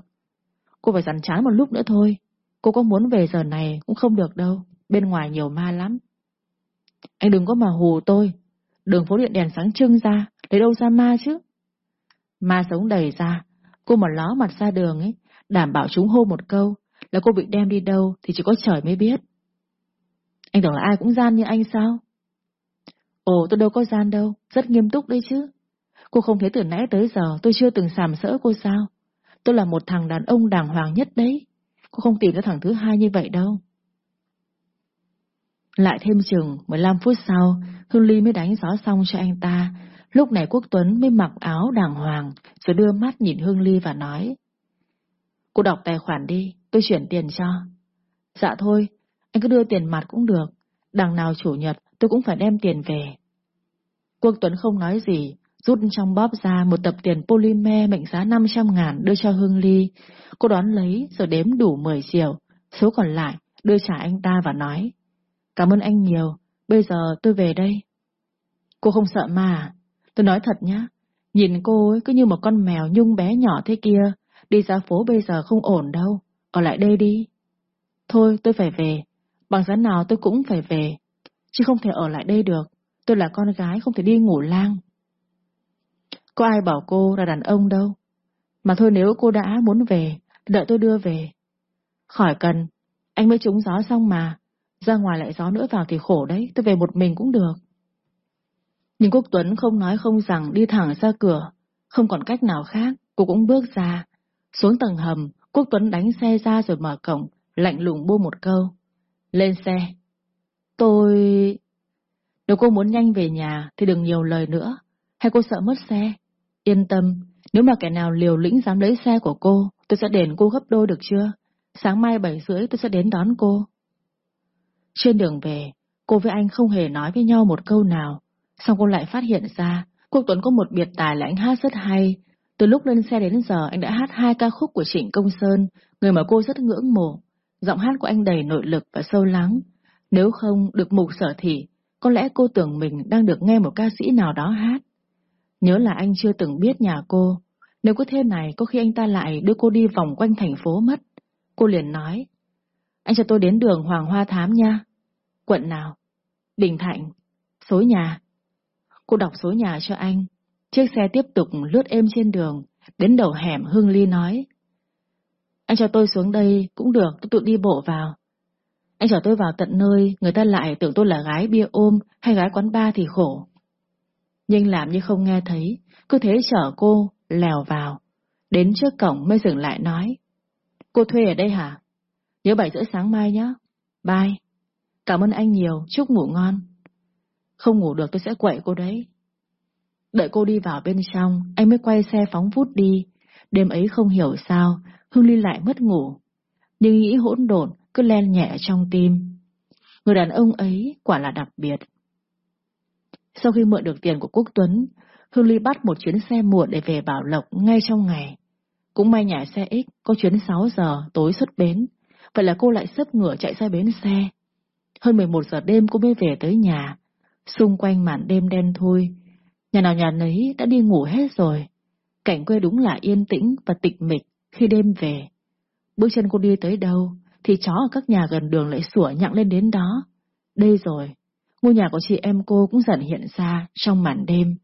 Cô phải dằn chán một lúc nữa thôi. Cô có muốn về giờ này cũng không được đâu. Bên ngoài nhiều ma lắm. Anh đừng có mà hù tôi. Đường phố điện đèn sáng trưng ra, lấy đâu ra ma chứ? Ma sống đầy ra. Cô mà ló mặt ra đường ấy, đảm bảo chúng hô một câu là cô bị đem đi đâu thì chỉ có trời mới biết. Anh tưởng là ai cũng gian như anh sao? Ồ, tôi đâu có gian đâu, rất nghiêm túc đấy chứ. Cô không thấy từ nãy tới giờ tôi chưa từng sàm sỡ cô sao? Tôi là một thằng đàn ông đàng hoàng nhất đấy. Cô không tìm ra thằng thứ hai như vậy đâu. Lại thêm chừng 15 phút sau, Hương Ly mới đánh gió xong cho anh ta. Lúc này Quốc Tuấn mới mặc áo đàng hoàng, rồi đưa mắt nhìn Hương Ly và nói. Cô đọc tài khoản đi, tôi chuyển tiền cho. Dạ thôi, anh cứ đưa tiền mặt cũng được. Đằng nào chủ nhật tôi cũng phải đem tiền về. Quốc Tuấn không nói gì, rút trong bóp ra một tập tiền polymer mệnh giá 500 ngàn đưa cho Hương Ly. Cô đón lấy rồi đếm đủ 10 triệu, số còn lại đưa trả anh ta và nói. Cảm ơn anh nhiều, bây giờ tôi về đây. Cô không sợ mà, tôi nói thật nhá. Nhìn cô ấy cứ như một con mèo nhung bé nhỏ thế kia, đi ra phố bây giờ không ổn đâu, ở lại đây đi. Thôi tôi phải về, bằng giá nào tôi cũng phải về, chứ không thể ở lại đây được, tôi là con gái không thể đi ngủ lang. Có ai bảo cô là đàn ông đâu. Mà thôi nếu cô đã muốn về, đợi tôi đưa về. Khỏi cần, anh mới trúng gió xong mà. Ra ngoài lại gió nữa vào thì khổ đấy, tôi về một mình cũng được. Nhưng Quốc Tuấn không nói không rằng đi thẳng ra cửa. Không còn cách nào khác, cô cũng bước ra. Xuống tầng hầm, Quốc Tuấn đánh xe ra rồi mở cổng, lạnh lùng buông một câu. Lên xe. Tôi... Nếu cô muốn nhanh về nhà thì đừng nhiều lời nữa. Hay cô sợ mất xe? Yên tâm, nếu mà kẻ nào liều lĩnh dám lấy xe của cô, tôi sẽ đền cô gấp đôi được chưa? Sáng mai bảy rưỡi tôi sẽ đến đón cô. Trên đường về, cô với anh không hề nói với nhau một câu nào. Xong cô lại phát hiện ra, Quốc Tuấn có một biệt tài là anh hát rất hay. Từ lúc lên xe đến giờ anh đã hát hai ca khúc của Trịnh Công Sơn, người mà cô rất ngưỡng mộ. Giọng hát của anh đầy nội lực và sâu lắng. Nếu không được mục sở thị, có lẽ cô tưởng mình đang được nghe một ca sĩ nào đó hát. Nhớ là anh chưa từng biết nhà cô. Nếu có thế này, có khi anh ta lại đưa cô đi vòng quanh thành phố mất. Cô liền nói, anh cho tôi đến đường Hoàng Hoa Thám nha. Quận nào? Bình Thạnh. Số nhà. Cô đọc số nhà cho anh. Chiếc xe tiếp tục lướt êm trên đường. Đến đầu hẻm Hương Ly nói. Anh cho tôi xuống đây cũng được, tôi tự đi bộ vào. Anh chở tôi vào tận nơi, người ta lại tưởng tôi là gái bia ôm hay gái quán bar thì khổ. Nhưng làm như không nghe thấy, cứ thế chở cô, lèo vào. Đến trước cổng mới dừng lại nói. Cô thuê ở đây hả? Nhớ bảy rưỡi sáng mai nhé. Bye. Cảm ơn anh nhiều, chúc ngủ ngon. Không ngủ được tôi sẽ quậy cô đấy. Đợi cô đi vào bên trong, anh mới quay xe phóng vút đi. Đêm ấy không hiểu sao, Hương Ly lại mất ngủ. Nhưng nghĩ hỗn độn cứ len nhẹ trong tim. Người đàn ông ấy quả là đặc biệt. Sau khi mượn được tiền của Quốc Tuấn, Hương Ly bắt một chuyến xe muộn để về Bảo Lộc ngay trong ngày. Cũng may nhà xe X có chuyến 6 giờ tối xuất bến, vậy là cô lại sấp ngửa chạy ra bến xe. Hơn 11 giờ đêm cô mới về tới nhà, xung quanh màn đêm đen thui, nhà nào nhà nấy đã đi ngủ hết rồi. Cảnh quê đúng là yên tĩnh và tịch mịch khi đêm về. Bước chân cô đi tới đâu, thì chó ở các nhà gần đường lại sủa nhặng lên đến đó. Đây rồi, ngôi nhà của chị em cô cũng dần hiện ra trong màn đêm.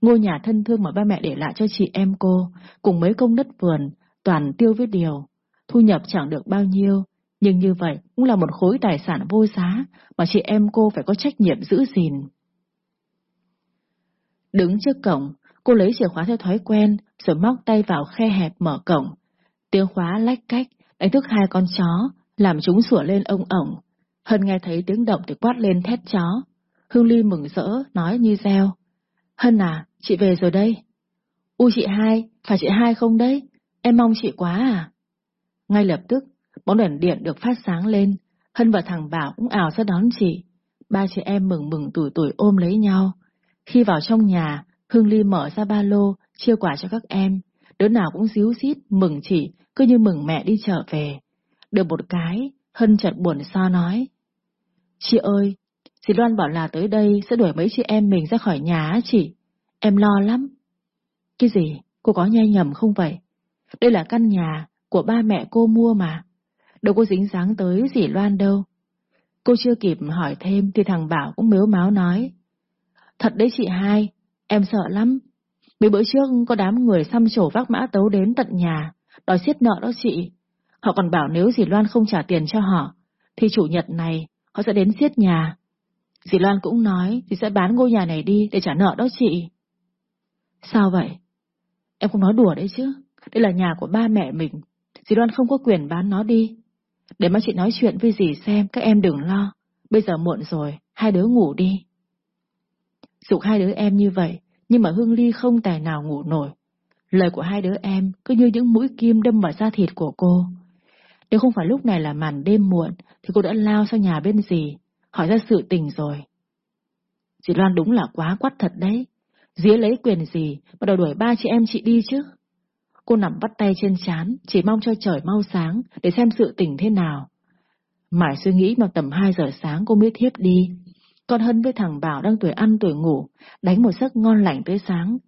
Ngôi nhà thân thương mà ba mẹ để lại cho chị em cô, cùng mấy công đất vườn, toàn tiêu với điều. Thu nhập chẳng được bao nhiêu, nhưng như vậy cũng là một khối tài sản vô giá mà chị em cô phải có trách nhiệm giữ gìn. Đứng trước cổng, cô lấy chìa khóa theo thói quen rồi móc tay vào khe hẹp mở cổng. Tiếng khóa lách cách đánh thức hai con chó, làm chúng sủa lên ông ổng. Hân nghe thấy tiếng động thì quát lên thét chó. Hương Ly mừng rỡ, nói như reo. Hân à, chị về rồi đây. U chị hai, phải chị hai không đấy? Em mong chị quá à? Ngay lập tức, bóng đèn điện được phát sáng lên, Hân và thằng Bảo cũng ảo ra đón chị. Ba chị em mừng mừng tuổi tuổi ôm lấy nhau. Khi vào trong nhà, Hương Ly mở ra ba lô, chia quà cho các em. Đứa nào cũng díu xít mừng chị, cứ như mừng mẹ đi trở về. Được một cái, Hân chợt buồn so nói. Chị ơi, chị Loan bảo là tới đây sẽ đuổi mấy chị em mình ra khỏi nhà á chị. Em lo lắm. Cái gì? Cô có nhai nhầm không vậy? Đây là căn nhà của ba mẹ cô mua mà. Đâu có dính dáng tới dì Loan đâu. Cô chưa kịp hỏi thêm thì thằng Bảo cũng mếu máu nói. Thật đấy chị hai, em sợ lắm. Mấy bữa trước có đám người xăm trổ vác mã tấu đến tận nhà, đòi xiết nợ đó chị. Họ còn bảo nếu dì Loan không trả tiền cho họ, thì chủ nhật này họ sẽ đến xiết nhà. Dì Loan cũng nói thì sẽ bán ngôi nhà này đi để trả nợ đó chị. Sao vậy? Em không nói đùa đấy chứ. Đây là nhà của ba mẹ mình. Dì Loan không có quyền bán nó đi. Để má chị nói chuyện với dì xem, các em đừng lo. Bây giờ muộn rồi, hai đứa ngủ đi. Dục hai đứa em như vậy, nhưng mà Hương Ly không tài nào ngủ nổi. Lời của hai đứa em cứ như những mũi kim đâm vào da thịt của cô. Nếu không phải lúc này là màn đêm muộn, thì cô đã lao sang nhà bên dì, hỏi ra sự tình rồi. chị Loan đúng là quá quắt thật đấy. Dĩa lấy quyền gì mà đòi đuổi ba chị em chị đi chứ? Cô nằm bắt tay trên chán, chỉ mong cho trời mau sáng để xem sự tình thế nào. Mãi suy nghĩ mà tầm 2 giờ sáng cô mới thiếp đi. Con Hân với thằng Bảo đang tuổi ăn tuổi ngủ, đánh một giấc ngon lành tới sáng.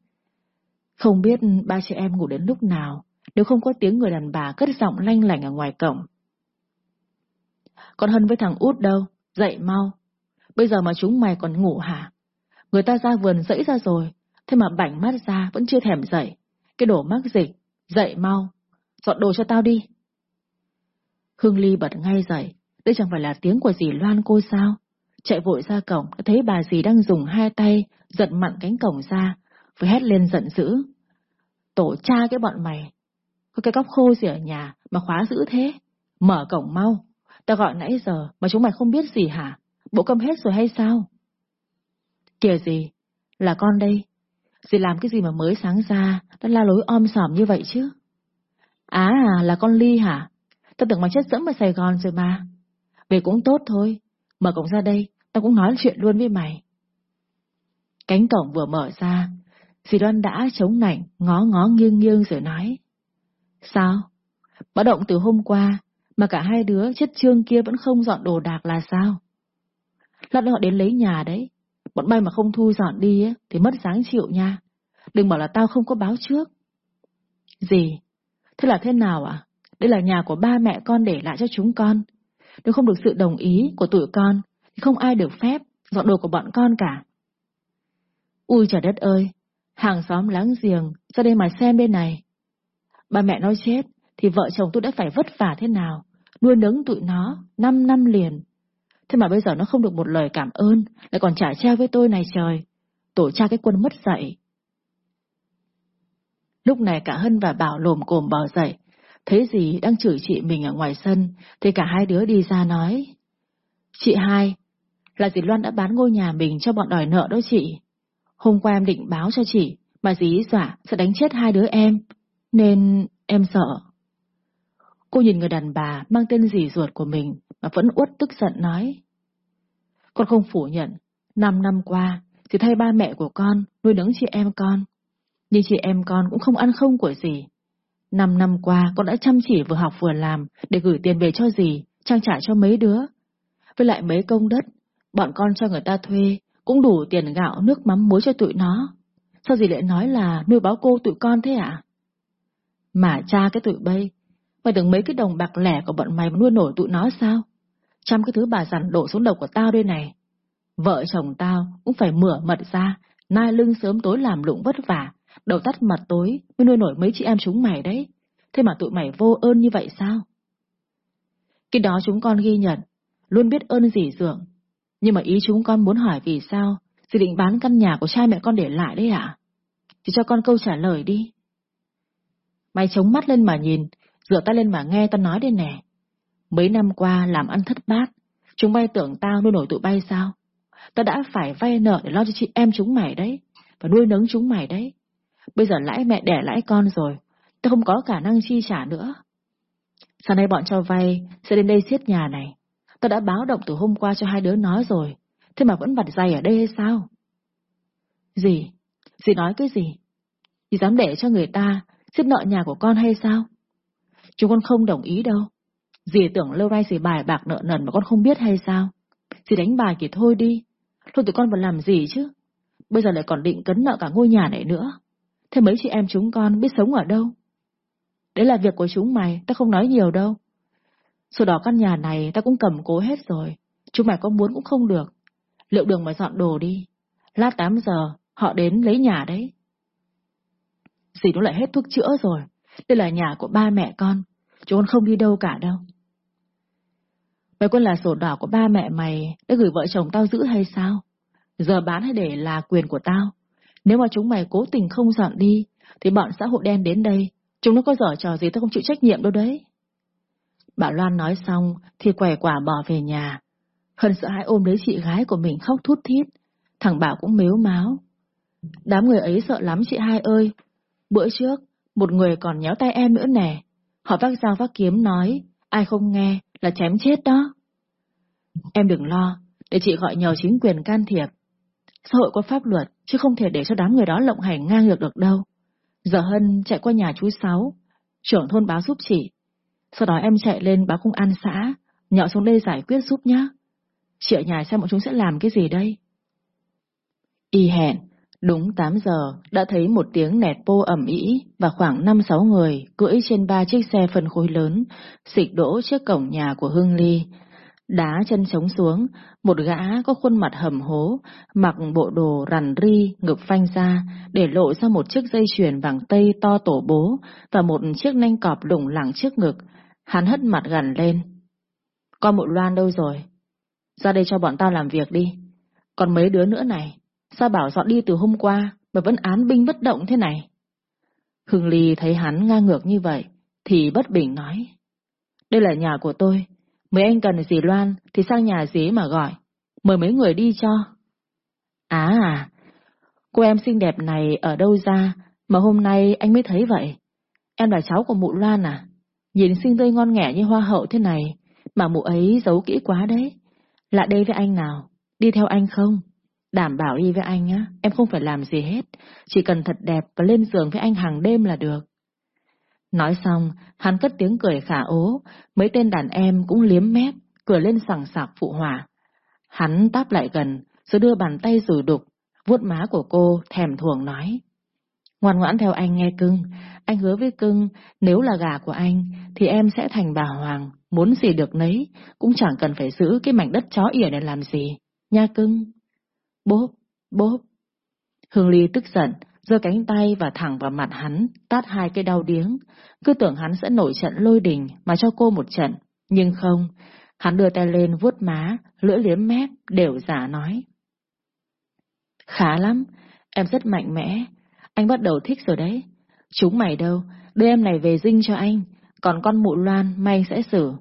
Không biết ba chị em ngủ đến lúc nào, nếu không có tiếng người đàn bà cất giọng lanh lảnh ở ngoài cổng. Con Hân với thằng út đâu? Dậy mau. Bây giờ mà chúng mày còn ngủ hả? Người ta ra vườn dẫy ra rồi, thế mà bảnh mắt ra vẫn chưa thèm dậy. Cái đổ mắc dịch, dậy mau, dọn đồ cho tao đi. Hương Ly bật ngay dậy, đây chẳng phải là tiếng của dì Loan cô sao? Chạy vội ra cổng, đã thấy bà dì đang dùng hai tay giật mặn cánh cổng ra, vừa hét lên giận dữ. Tổ cha cái bọn mày, có cái góc khô gì ở nhà mà khóa giữ thế? Mở cổng mau, ta gọi nãy giờ mà chúng mày không biết gì hả? Bộ câm hết rồi hay sao? Kìa gì, là con đây. Dì làm cái gì mà mới sáng ra, đã la lối om sòm như vậy chứ? Á à, là con Ly hả? Tao tưởng mày chất dẫm ở Sài Gòn rồi mà. Về cũng tốt thôi, mở cổng ra đây, tao cũng nói chuyện luôn với mày. Cánh cổng vừa mở ra, dì Đoan đã chống nảnh, ngó ngó nghiêng nghiêng rồi nói. Sao? Báo động từ hôm qua, mà cả hai đứa chất trương kia vẫn không dọn đồ đạc là sao? Lát nữa họ đến lấy nhà đấy, bọn bay mà không thu dọn đi ấy, thì mất dáng chịu nha. Đừng bảo là tao không có báo trước. Gì? Thế là thế nào ạ? À? Đây là nhà của ba mẹ con để lại cho chúng con. Nếu không được sự đồng ý của tụi con, thì không ai được phép dọn đồ của bọn con cả. Ui trời đất ơi, hàng xóm láng giềng, ra đây mà xem bên này. Ba mẹ nói chết, thì vợ chồng tôi đã phải vất vả thế nào, nuôi nấng tụi nó năm năm liền. Thế mà bây giờ nó không được một lời cảm ơn, lại còn trả treo với tôi này trời. Tổ cha cái quân mất dậy. Lúc này cả Hân và Bảo lồm cồm bò dậy, thấy gì đang chửi chị mình ở ngoài sân, thì cả hai đứa đi ra nói. Chị hai, là dì Loan đã bán ngôi nhà mình cho bọn đòi nợ đó chị. Hôm qua em định báo cho chị, mà dì dọa sẽ đánh chết hai đứa em, nên em sợ. Cô nhìn người đàn bà mang tên dì ruột của mình mà vẫn uất tức giận nói. Con không phủ nhận, năm năm qua, thì thay ba mẹ của con nuôi nấng chị em con. Nhưng chị em con cũng không ăn không của gì. Năm năm qua con đã chăm chỉ vừa học vừa làm để gửi tiền về cho dì, trang trải cho mấy đứa. Với lại mấy công đất, bọn con cho người ta thuê, cũng đủ tiền gạo, nước mắm muối cho tụi nó. Sao dì lại nói là nuôi báo cô tụi con thế ạ? À? Mà cha cái tụi bây mày đừng mấy cái đồng bạc lẻ của bọn mày mà nuôi nổi tụi nó sao? Trăm cái thứ bà dằn đổ xuống đầu của tao đây này. Vợ chồng tao cũng phải mửa mật ra, nai lưng sớm tối làm lụng vất vả, đầu tắt mặt tối mới nuôi nổi mấy chị em chúng mày đấy. thế mà tụi mày vô ơn như vậy sao? Cái đó chúng con ghi nhận, luôn biết ơn dì dượng. Nhưng mà ý chúng con muốn hỏi vì sao dì định bán căn nhà của cha mẹ con để lại đấy ạ? Thì cho con câu trả lời đi. Mày chống mắt lên mà nhìn, dựa ta lên mà nghe ta nói đây nè. Mấy năm qua làm ăn thất bát, chúng bay tưởng tao nuôi nổi tụi bay sao? Tao đã phải vay nợ để lo cho chị em chúng mày đấy, và nuôi nấng chúng mày đấy. Bây giờ lãi mẹ đẻ lãi con rồi, tao không có khả năng chi trả nữa. Sáng nay bọn cho vay sẽ đến đây siết nhà này. Tao đã báo động từ hôm qua cho hai đứa nói rồi, thế mà vẫn bật dày ở đây hay sao? Gì? Dì nói cái gì? Dì dám để cho người ta siết nợ nhà của con hay sao? Chúng con không đồng ý đâu. Dì tưởng lâu nay dì bài bạc nợ nần mà con không biết hay sao? Dì đánh bài thì thôi đi. Thôi tụi con vẫn làm gì chứ? Bây giờ lại còn định cấn nợ cả ngôi nhà này nữa. Thế mấy chị em chúng con biết sống ở đâu? Đấy là việc của chúng mày, ta không nói nhiều đâu. Sổ đỏ căn nhà này ta cũng cầm cố hết rồi. Chúng mày có muốn cũng không được. Liệu đường mà dọn đồ đi. Lát 8 giờ, họ đến lấy nhà đấy. Dì nó lại hết thuốc chữa rồi. Đây là nhà của ba mẹ con. Chúng con không đi đâu cả đâu. Mày quân là sổ đỏ của ba mẹ mày đã gửi vợ chồng tao giữ hay sao? Giờ bán hay để là quyền của tao. Nếu mà chúng mày cố tình không dọn đi, thì bọn xã hội đen đến đây. Chúng nó có giở trò gì tao không chịu trách nhiệm đâu đấy. Bảo Loan nói xong thì quẻ quả bỏ về nhà. Hân sợ hãi ôm lấy chị gái của mình khóc thút thít. Thằng Bảo cũng mếu máu. Đám người ấy sợ lắm chị hai ơi. Bữa trước, một người còn nhéo tay em nữa nè. Họ vác dao vác kiếm nói, ai không nghe là chém chết đó. Em đừng lo, để chị gọi nhờ chính quyền can thiệp. Xã hội có pháp luật, chứ không thể để cho đám người đó lộng hành ngang ngược được đâu. Giờ Hân chạy qua nhà chú Sáu, trưởng thôn báo giúp chị. Sau đó em chạy lên báo công an xã, nhọ xuống đây giải quyết giúp nhá. Chị ở nhà xem bọn chúng sẽ làm cái gì đây? Y hẹn, đúng 8 giờ đã thấy một tiếng nẹt pô ẩm ý và khoảng 5-6 người cưỡi trên ba chiếc xe phân khối lớn, xịt đỗ trước cổng nhà của Hương Ly. Đá chân trống xuống, một gã có khuôn mặt hầm hố, mặc bộ đồ rằn ri, ngực phanh ra, để lộ ra một chiếc dây chuyền vàng tây to tổ bố và một chiếc nanh cọp lủng lẳng trước ngực. Hắn hất mặt gần lên. Con mụ loan đâu rồi? Ra đây cho bọn tao làm việc đi. Còn mấy đứa nữa này, sao bảo dọn đi từ hôm qua mà vẫn án binh bất động thế này? Hưng Ly thấy hắn ngang ngược như vậy, thì bất bình nói. Đây là nhà của tôi, mấy anh cần gì Loan thì sang nhà dế mà gọi, mời mấy người đi cho. À à, cô em xinh đẹp này ở đâu ra mà hôm nay anh mới thấy vậy? Em là cháu của mụ Loan à? Nhìn xinh tươi ngon nghẻ như hoa hậu thế này, mà mụ ấy giấu kỹ quá đấy. Lại đây với anh nào, đi theo anh không? Đảm bảo y với anh á, em không phải làm gì hết, chỉ cần thật đẹp và lên giường với anh hàng đêm là được. Nói xong, hắn cất tiếng cười khả ố, mấy tên đàn em cũng liếm mép, cười lên sằng sạc phụ hỏa. Hắn táp lại gần, rồi đưa bàn tay rủi đục, vuốt má của cô, thèm thuồng nói. Ngoan ngoãn theo anh nghe cưng, anh hứa với cưng, nếu là gà của anh, thì em sẽ thành bà Hoàng, muốn gì được nấy, cũng chẳng cần phải giữ cái mảnh đất chó ỉa để làm gì, nha cưng. Bốp, bốp. Hương Ly tức giận, giơ cánh tay và thẳng vào mặt hắn, tát hai cái đau điếng, cứ tưởng hắn sẽ nổi trận lôi đình mà cho cô một trận, nhưng không, hắn đưa tay lên vuốt má, lưỡi liếm mép, đều giả nói. Khá lắm, em rất mạnh mẽ, anh bắt đầu thích rồi đấy. Chúng mày đâu, đưa em này về dinh cho anh, còn con mụ loan may sẽ xử.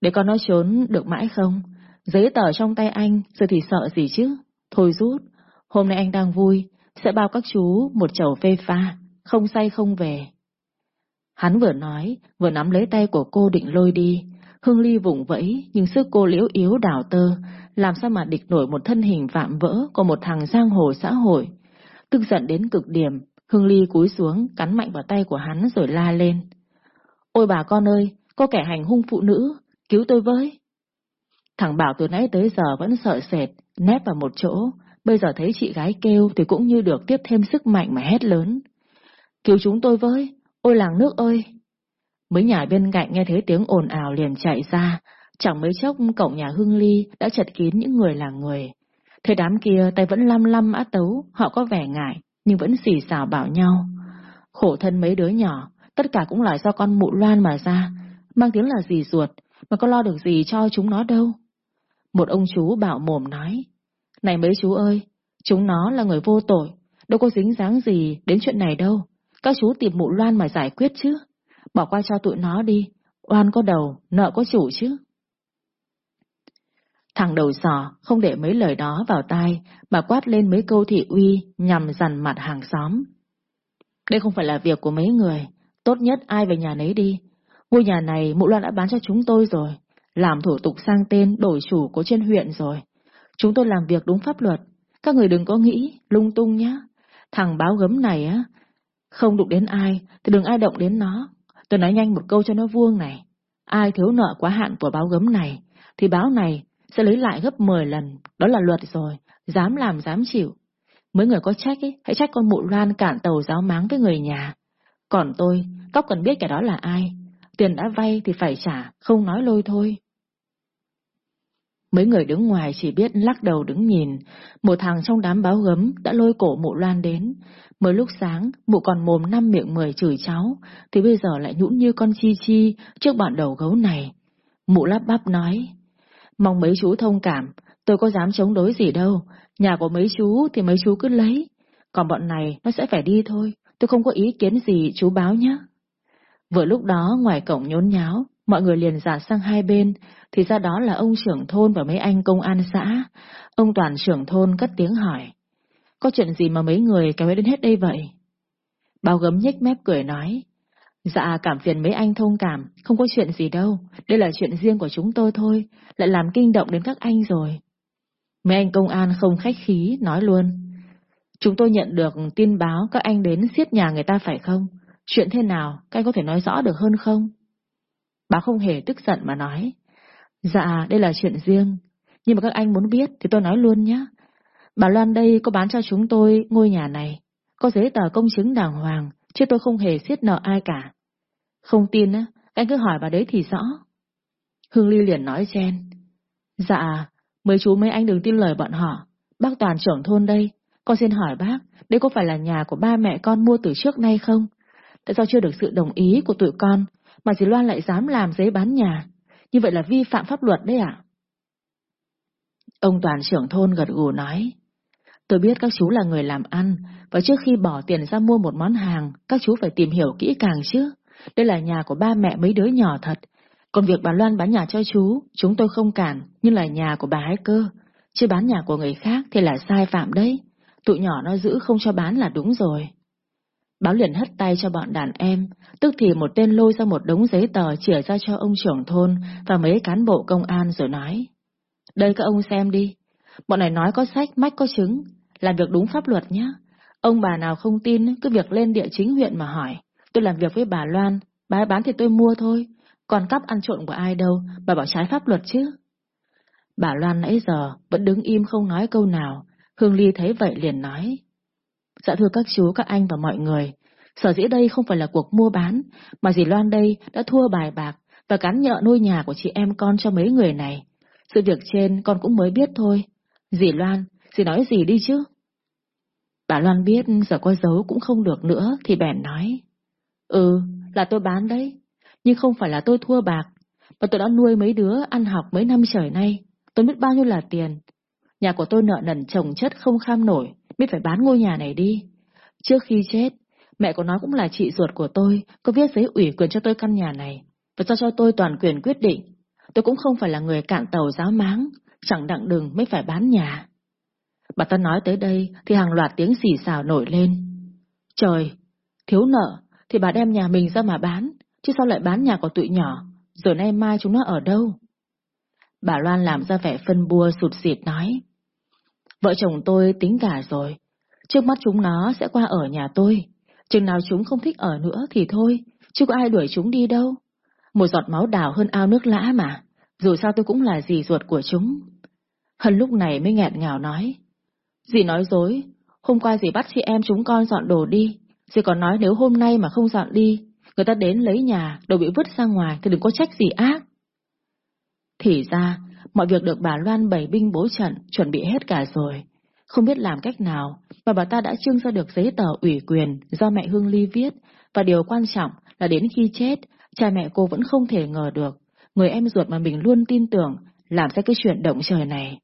Để con nó trốn được mãi không? Giấy tờ trong tay anh, rồi thì sợ gì chứ? Thôi rút, hôm nay anh đang vui, sẽ bao các chú một chầu phê pha, không say không về. Hắn vừa nói, vừa nắm lấy tay của cô định lôi đi. Hương Ly vùng vẫy, nhưng sức cô liễu yếu đảo tơ, làm sao mà địch nổi một thân hình vạm vỡ của một thằng giang hồ xã hội. Tức giận đến cực điểm, Hương Ly cúi xuống, cắn mạnh vào tay của hắn rồi la lên. Ôi bà con ơi, có kẻ hành hung phụ nữ, cứu tôi với. Thằng Bảo từ nãy tới giờ vẫn sợ sệt, nép vào một chỗ, bây giờ thấy chị gái kêu thì cũng như được tiếp thêm sức mạnh mà hét lớn. Cứu chúng tôi với, ôi làng nước ơi! Mấy nhà bên cạnh nghe thấy tiếng ồn ào liền chạy ra, chẳng mấy chốc cổng nhà Hương Ly đã chật kín những người là người. Thế đám kia tay vẫn lăm lăm á tấu, họ có vẻ ngại, nhưng vẫn xì xào bảo nhau. Khổ thân mấy đứa nhỏ, tất cả cũng là do con mụ loan mà ra, mang tiếng là gì ruột, mà có lo được gì cho chúng nó đâu. Một ông chú bảo mồm nói, này mấy chú ơi, chúng nó là người vô tội, đâu có dính dáng gì đến chuyện này đâu, các chú tìm mụ loan mà giải quyết chứ, bỏ qua cho tụi nó đi, oan có đầu, nợ có chủ chứ. Thằng đầu sò không để mấy lời đó vào tai, mà quát lên mấy câu thị uy nhằm dằn mặt hàng xóm. Đây không phải là việc của mấy người, tốt nhất ai về nhà nấy đi. Ngôi nhà này mụ loan đã bán cho chúng tôi rồi, làm thủ tục sang tên đổi chủ của trên huyện rồi. Chúng tôi làm việc đúng pháp luật, các người đừng có nghĩ lung tung nhá. Thằng báo gấm này á, không đụng đến ai thì đừng ai động đến nó. Tôi nói nhanh một câu cho nó vuông này. Ai thiếu nợ quá hạn của báo gấm này, thì báo này sẽ lấy lại gấp 10 lần, đó là luật rồi, dám làm dám chịu. Mấy người có trách ấy, hãy trách con mụ loan cản tàu giáo máng với người nhà. Còn tôi, cóc cần biết kẻ đó là ai. Tiền đã vay thì phải trả, không nói lôi thôi. Mấy người đứng ngoài chỉ biết lắc đầu đứng nhìn, một thằng trong đám báo gấm đã lôi cổ mụ loan đến. Mới lúc sáng, mụ còn mồm năm miệng mười chửi cháu, thì bây giờ lại nhũn như con chi chi trước bọn đầu gấu này. Mụ lắp bắp nói, mong mấy chú thông cảm, tôi có dám chống đối gì đâu, nhà của mấy chú thì mấy chú cứ lấy, còn bọn này nó sẽ phải đi thôi, tôi không có ý kiến gì chú báo nhé. Vừa lúc đó ngoài cổng nhốn nháo, mọi người liền giả sang hai bên, thì ra đó là ông trưởng thôn và mấy anh công an xã. Ông toàn trưởng thôn cất tiếng hỏi. Có chuyện gì mà mấy người kéo đến hết đây vậy? Bao gấm nhếch mép cười nói. Dạ cảm phiền mấy anh thông cảm, không có chuyện gì đâu, đây là chuyện riêng của chúng tôi thôi, lại làm kinh động đến các anh rồi. Mấy anh công an không khách khí, nói luôn. Chúng tôi nhận được tin báo các anh đến siết nhà người ta phải không? Chuyện thế nào, các anh có thể nói rõ được hơn không? Bà không hề tức giận mà nói. Dạ, đây là chuyện riêng. Nhưng mà các anh muốn biết thì tôi nói luôn nhé. Bà Loan đây có bán cho chúng tôi ngôi nhà này. Có giấy tờ công chứng đàng hoàng, chứ tôi không hề siết nợ ai cả. Không tin á, anh cứ hỏi bà đấy thì rõ. Hương Ly liền nói chen. Dạ, mấy chú mấy anh đừng tin lời bọn họ. Bác toàn trưởng thôn đây, con xin hỏi bác, đây có phải là nhà của ba mẹ con mua từ trước nay không? Tại sao chưa được sự đồng ý của tụi con, mà dì Loan lại dám làm giấy bán nhà? Như vậy là vi phạm pháp luật đấy ạ. Ông toàn trưởng thôn gật gù nói. Tôi biết các chú là người làm ăn, và trước khi bỏ tiền ra mua một món hàng, các chú phải tìm hiểu kỹ càng chứ. Đây là nhà của ba mẹ mấy đứa nhỏ thật. Còn việc bà Loan bán nhà cho chú, chúng tôi không cản, nhưng là nhà của bà ấy cơ. Chứ bán nhà của người khác thì là sai phạm đấy. Tụi nhỏ nó giữ không cho bán là đúng rồi. Báo liền hất tay cho bọn đàn em, tức thì một tên lôi ra một đống giấy tờ chỉa ra cho ông trưởng thôn và mấy cán bộ công an rồi nói. Đây các ông xem đi, bọn này nói có sách, mách có chứng, làm việc đúng pháp luật nhé. Ông bà nào không tin cứ việc lên địa chính huyện mà hỏi. Tôi làm việc với bà Loan, bà ấy bán thì tôi mua thôi. Còn cắp ăn trộn của ai đâu, bà bảo trái pháp luật chứ. Bà Loan nãy giờ vẫn đứng im không nói câu nào, Hương Ly thấy vậy liền nói. Dạ thưa các chú, các anh và mọi người, sở dĩ đây không phải là cuộc mua bán, mà dì Loan đây đã thua bài bạc và cắn nhợ nuôi nhà của chị em con cho mấy người này. Sự việc trên con cũng mới biết thôi. Dì Loan, dì nói gì đi chứ? Bà Loan biết giờ có giấu cũng không được nữa thì bèn nói. Ừ, là tôi bán đấy, nhưng không phải là tôi thua bạc, mà tôi đã nuôi mấy đứa ăn học mấy năm trời nay, tôi biết bao nhiêu là tiền. Nhà của tôi nợ nần chồng chất không kham nổi, mới phải bán ngôi nhà này đi. Trước khi chết, mẹ của nó cũng là chị ruột của tôi, có viết giấy ủy quyền cho tôi căn nhà này, và cho cho tôi toàn quyền quyết định. Tôi cũng không phải là người cạn tàu giáo máng, chẳng đặng đừng mới phải bán nhà. Bà ta nói tới đây thì hàng loạt tiếng xì xào nổi lên. Trời, thiếu nợ thì bà đem nhà mình ra mà bán, chứ sao lại bán nhà của tụi nhỏ, rồi nay mai chúng nó ở đâu? Bà Loan làm ra vẻ phân bua sụt xịt nói. Vợ chồng tôi tính cả rồi, trước mắt chúng nó sẽ qua ở nhà tôi, chừng nào chúng không thích ở nữa thì thôi, chứ có ai đuổi chúng đi đâu. Một giọt máu đào hơn ao nước lã mà, dù sao tôi cũng là dì ruột của chúng. Hân lúc này mới nghẹn ngào nói. Dì nói dối, hôm qua dì bắt chị em chúng con dọn đồ đi, dì còn nói nếu hôm nay mà không dọn đi, người ta đến lấy nhà, đồ bị vứt ra ngoài thì đừng có trách gì ác. Thì ra, mọi việc được bà Loan bày binh bố trận, chuẩn bị hết cả rồi. Không biết làm cách nào, mà bà ta đã trưng ra được giấy tờ ủy quyền do mẹ Hương Ly viết, và điều quan trọng là đến khi chết, cha mẹ cô vẫn không thể ngờ được, người em ruột mà mình luôn tin tưởng, làm ra cái chuyện động trời này.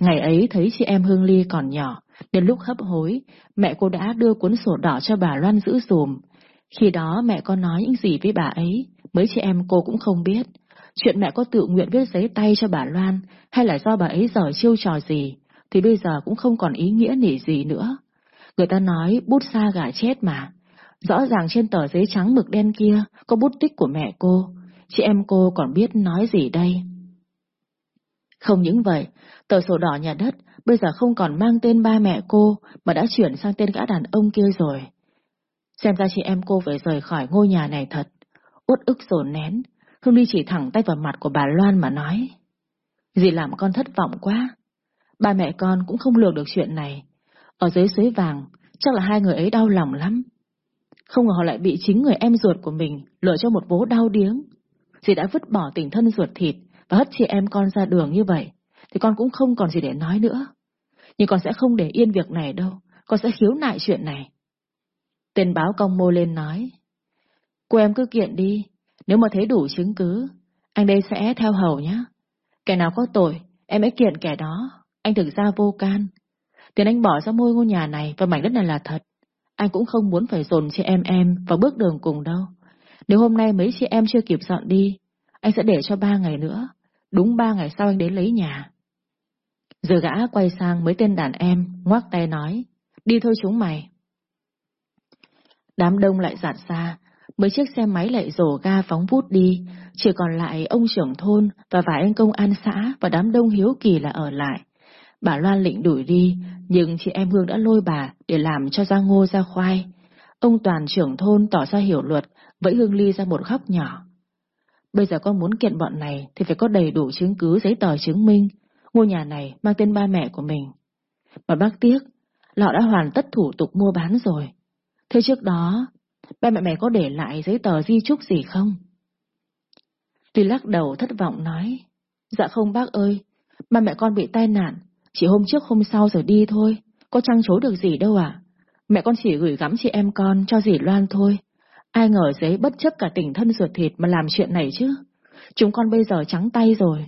Ngày ấy thấy chị em Hương Ly còn nhỏ, đến lúc hấp hối, mẹ cô đã đưa cuốn sổ đỏ cho bà Loan giữ dùm. Khi đó mẹ con nói những gì với bà ấy, mấy chị em cô cũng không biết. Chuyện mẹ có tự nguyện viết giấy tay cho bà Loan, hay là do bà ấy giở chiêu trò gì, thì bây giờ cũng không còn ý nghĩa nỉ gì nữa. Người ta nói bút xa gà chết mà. Rõ ràng trên tờ giấy trắng mực đen kia có bút tích của mẹ cô, chị em cô còn biết nói gì đây. Không những vậy, tờ sổ đỏ nhà đất bây giờ không còn mang tên ba mẹ cô mà đã chuyển sang tên gã đàn ông kia rồi. Xem ra chị em cô phải rời khỏi ngôi nhà này thật. Uất ức dồn nén, Hương Ly chỉ thẳng tay vào mặt của bà Loan mà nói. Dì làm con thất vọng quá. Ba mẹ con cũng không lường được chuyện này. Ở dưới suối vàng, chắc là hai người ấy đau lòng lắm. Không ngờ họ lại bị chính người em ruột của mình lựa cho một bố đau điếng. Dì đã vứt bỏ tình thân ruột thịt và hất chị em con ra đường như vậy, thì con cũng không còn gì để nói nữa. Nhưng con sẽ không để yên việc này đâu, con sẽ khiếu nại chuyện này. Tên báo công mô lên nói, cô em cứ kiện đi, nếu mà thấy đủ chứng cứ, anh đây sẽ theo hầu nhé. Kẻ nào có tội, em ấy kiện kẻ đó, anh thực ra vô can. Tiền anh bỏ ra môi ngôi nhà này và mảnh đất này là thật. Anh cũng không muốn phải dồn chị em em vào bước đường cùng đâu. Nếu hôm nay mấy chị em chưa kịp dọn đi, anh sẽ để cho ba ngày nữa. Đúng ba ngày sau anh đến lấy nhà. Giờ gã quay sang mấy tên đàn em, ngoác tay nói, đi thôi chúng mày. Đám đông lại giạt xa, mấy chiếc xe máy lại rổ ga phóng vút đi, chỉ còn lại ông trưởng thôn và vài anh công an xã và đám đông hiếu kỳ là ở lại. Bà Loan lịnh đuổi đi, nhưng chị em Hương đã lôi bà để làm cho ra ngô ra khoai. Ông toàn trưởng thôn tỏ ra hiểu luật, vẫy Hương Ly ra một góc nhỏ. Bây giờ con muốn kiện bọn này thì phải có đầy đủ chứng cứ giấy tờ chứng minh ngôi nhà này mang tên ba mẹ của mình. Mà bác tiếc lọ đã hoàn tất thủ tục mua bán rồi. Thế trước đó, ba mẹ mày có để lại giấy tờ di chúc gì không? Tuy lắc đầu thất vọng nói, dạ không bác ơi, ba mẹ con bị tai nạn, chỉ hôm trước hôm sau rồi đi thôi, có trăng chối được gì đâu à. Mẹ con chỉ gửi gắm chị em con cho dì Loan thôi. Ai ngờ giấy bất chấp cả tình thân ruột thịt mà làm chuyện này chứ. Chúng con bây giờ trắng tay rồi.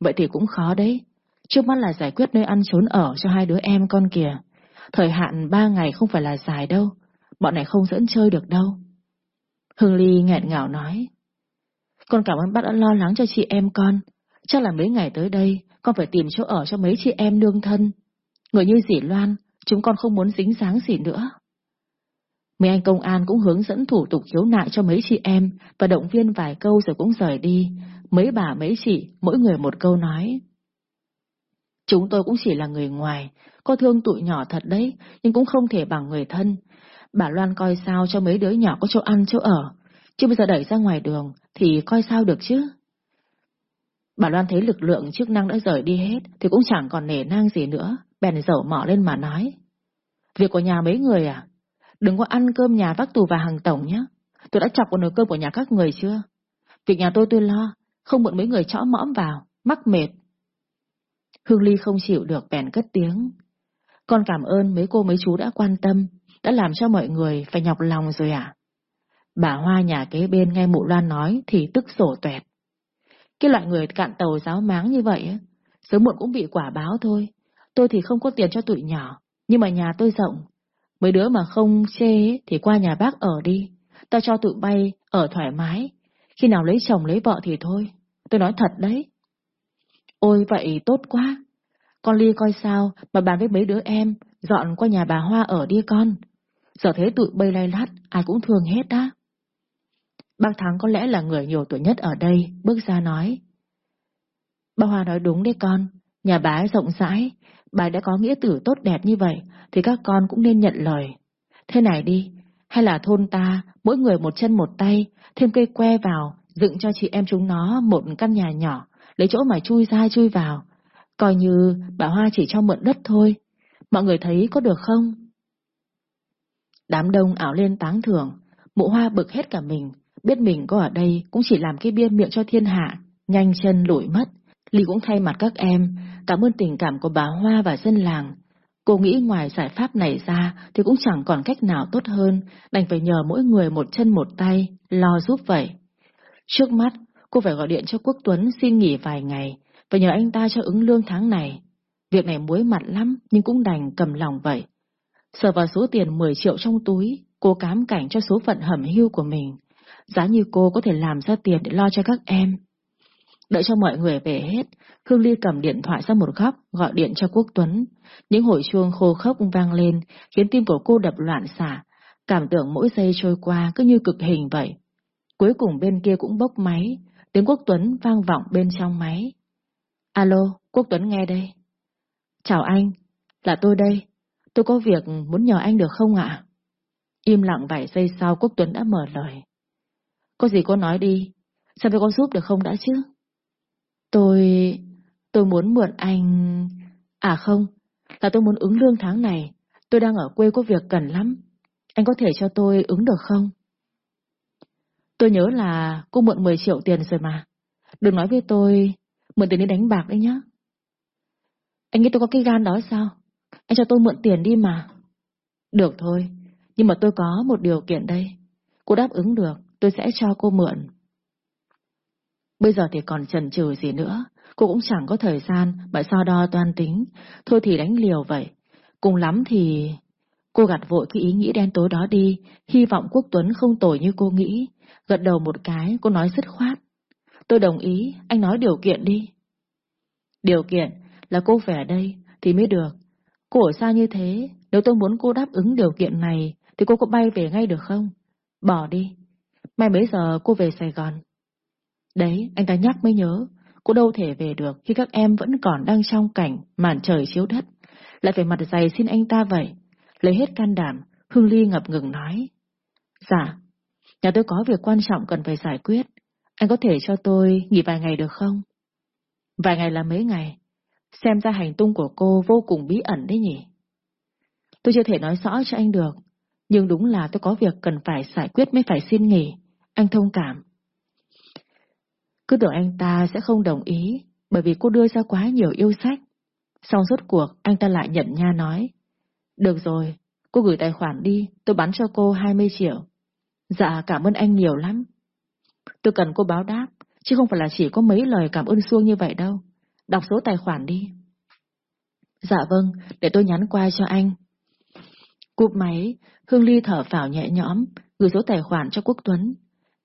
Vậy thì cũng khó đấy. Trước mắt là giải quyết nơi ăn trốn ở cho hai đứa em con kìa. Thời hạn ba ngày không phải là dài đâu. Bọn này không dẫn chơi được đâu. Hương Ly nghẹn ngào nói. Con cảm ơn bác đã lo lắng cho chị em con. Chắc là mấy ngày tới đây, con phải tìm chỗ ở cho mấy chị em nương thân. Người như dì Loan, chúng con không muốn dính dáng gì nữa. Mấy anh công an cũng hướng dẫn thủ tục khiếu nại cho mấy chị em và động viên vài câu rồi cũng rời đi. Mấy bà mấy chị, mỗi người một câu nói. Chúng tôi cũng chỉ là người ngoài, có thương tụi nhỏ thật đấy, nhưng cũng không thể bằng người thân. Bà Loan coi sao cho mấy đứa nhỏ có chỗ ăn chỗ ở, chứ bây giờ đẩy ra ngoài đường thì coi sao được chứ. Bà Loan thấy lực lượng chức năng đã rời đi hết thì cũng chẳng còn nể nang gì nữa, bèn dẩu mỏ lên mà nói. Việc của nhà mấy người à? Đừng có ăn cơm nhà vác tù và hàng tổng nhé. Tôi đã chọc vào nồi cơm của nhà các người chưa? Việc nhà tôi tôi lo, không mượn mấy người chõ mõm vào, mắc mệt. Hương Ly không chịu được bèn cất tiếng. Con cảm ơn mấy cô mấy chú đã quan tâm, đã làm cho mọi người phải nhọc lòng rồi à? Bà Hoa nhà kế bên nghe mụ Loan nói thì tức sổ tuẹt. Cái loại người cạn tàu giáo máng như vậy, sớm muộn cũng bị quả báo thôi. Tôi thì không có tiền cho tụi nhỏ, nhưng mà nhà tôi rộng. Mấy đứa mà không chê thì qua nhà bác ở đi. Tao cho tụi bay ở thoải mái. Khi nào lấy chồng lấy vợ thì thôi. Tôi nói thật đấy. Ôi vậy tốt quá. Con Ly coi sao mà bàn với mấy đứa em dọn qua nhà bà Hoa ở đi con. Giờ thế tụi bay lay lát ai cũng thương hết á. Bác Thắng có lẽ là người nhiều tuổi nhất ở đây, bước ra nói. Bà Hoa nói đúng đấy con, nhà bà ấy rộng rãi, bà đã có nghĩa tử tốt đẹp như vậy, thì các con cũng nên nhận lời. Thế này đi, hay là thôn ta, mỗi người một chân một tay, thêm cây que vào, dựng cho chị em chúng nó một căn nhà nhỏ, lấy chỗ mà chui ra chui vào. Coi như bà Hoa chỉ cho mượn đất thôi. Mọi người thấy có được không? Đám đông ảo lên táng thưởng, mụ Hoa bực hết cả mình, biết mình có ở đây cũng chỉ làm cái bia miệng cho thiên hạ, nhanh chân lủi mất. Ly cũng thay mặt các em, cảm ơn tình cảm của bà Hoa và dân làng, Cô nghĩ ngoài giải pháp này ra thì cũng chẳng còn cách nào tốt hơn, đành phải nhờ mỗi người một chân một tay, lo giúp vậy. Trước mắt, cô phải gọi điện cho Quốc Tuấn xin nghỉ vài ngày, và nhờ anh ta cho ứng lương tháng này. Việc này muối mặt lắm, nhưng cũng đành cầm lòng vậy. Sờ vào số tiền 10 triệu trong túi, cô cám cảnh cho số phận hẩm hưu của mình. Giá như cô có thể làm ra tiền để lo cho các em. Đợi cho mọi người về hết, Hương Ly cầm điện thoại ra một góc, gọi điện cho Quốc Tuấn. Những hồi chuông khô khốc vang lên, khiến tim của cô đập loạn xả. Cảm tưởng mỗi giây trôi qua cứ như cực hình vậy. Cuối cùng bên kia cũng bốc máy, tiếng Quốc Tuấn vang vọng bên trong máy. Alo, Quốc Tuấn nghe đây. Chào anh, là tôi đây. Tôi có việc muốn nhờ anh được không ạ? Im lặng vài giây sau Quốc Tuấn đã mở lời. Có gì cô nói đi, xem tôi có giúp được không đã chứ? Tôi... tôi muốn mượn anh... À không, là tôi muốn ứng lương tháng này. Tôi đang ở quê có việc cần lắm. Anh có thể cho tôi ứng được không? Tôi nhớ là cô mượn 10 triệu tiền rồi mà. Đừng nói với tôi mượn tiền đi đánh bạc đấy nhá. Anh nghĩ tôi có cái gan đó sao? Anh cho tôi mượn tiền đi mà. Được thôi, nhưng mà tôi có một điều kiện đây. Cô đáp ứng được, tôi sẽ cho cô mượn. Bây giờ thì còn chần chừ gì nữa, cô cũng chẳng có thời gian mà so đo toan tính, thôi thì đánh liều vậy. Cùng lắm thì... Cô gạt vội cái ý nghĩ đen tối đó đi, hy vọng Quốc Tuấn không tồi như cô nghĩ. Gật đầu một cái, cô nói dứt khoát. Tôi đồng ý, anh nói điều kiện đi. Điều kiện là cô về ở đây thì mới được. Cô ở xa như thế, nếu tôi muốn cô đáp ứng điều kiện này thì cô có bay về ngay được không? Bỏ đi. Mai mấy giờ cô về Sài Gòn? Đấy, anh ta nhắc mới nhớ, cô đâu thể về được khi các em vẫn còn đang trong cảnh màn trời chiếu đất. Lại phải mặt dày xin anh ta vậy. Lấy hết can đảm, Hương Ly ngập ngừng nói. Dạ, nhà tôi có việc quan trọng cần phải giải quyết. Anh có thể cho tôi nghỉ vài ngày được không? Vài ngày là mấy ngày? Xem ra hành tung của cô vô cùng bí ẩn đấy nhỉ? Tôi chưa thể nói rõ cho anh được, nhưng đúng là tôi có việc cần phải giải quyết mới phải xin nghỉ. Anh thông cảm. Cứ tưởng anh ta sẽ không đồng ý, bởi vì cô đưa ra quá nhiều yêu sách. Xong rốt cuộc, anh ta lại nhận nha nói. Được rồi, cô gửi tài khoản đi, tôi bắn cho cô 20 triệu. Dạ, cảm ơn anh nhiều lắm. Tôi cần cô báo đáp, chứ không phải là chỉ có mấy lời cảm ơn xuông như vậy đâu. Đọc số tài khoản đi. Dạ vâng, để tôi nhắn qua cho anh. Cúp máy, Hương Ly thở phào nhẹ nhõm, gửi số tài khoản cho Quốc Tuấn.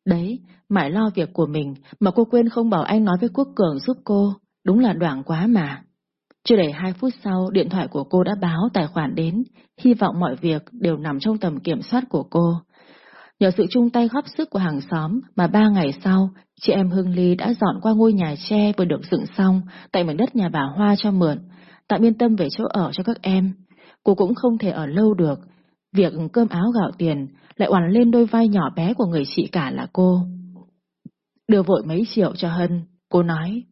Đấy, mãi lo việc của mình mà cô quên không bảo anh nói với Quốc Cường giúp cô, đúng là đoạn quá mà. Chưa đầy hai phút sau, điện thoại của cô đã báo tài khoản đến, hy vọng mọi việc đều nằm trong tầm kiểm soát của cô. Nhờ sự chung tay góp sức của hàng xóm mà ba ngày sau, chị em Hương Ly đã dọn qua ngôi nhà tre vừa được dựng xong tại mảnh đất nhà bà Hoa cho mượn, tạm yên tâm về chỗ ở cho các em. Cô cũng không thể ở lâu được, việc cơm áo gạo tiền lại oằn lên đôi vai nhỏ bé của người chị cả là cô. Đưa vội mấy triệu cho Hân, cô nói.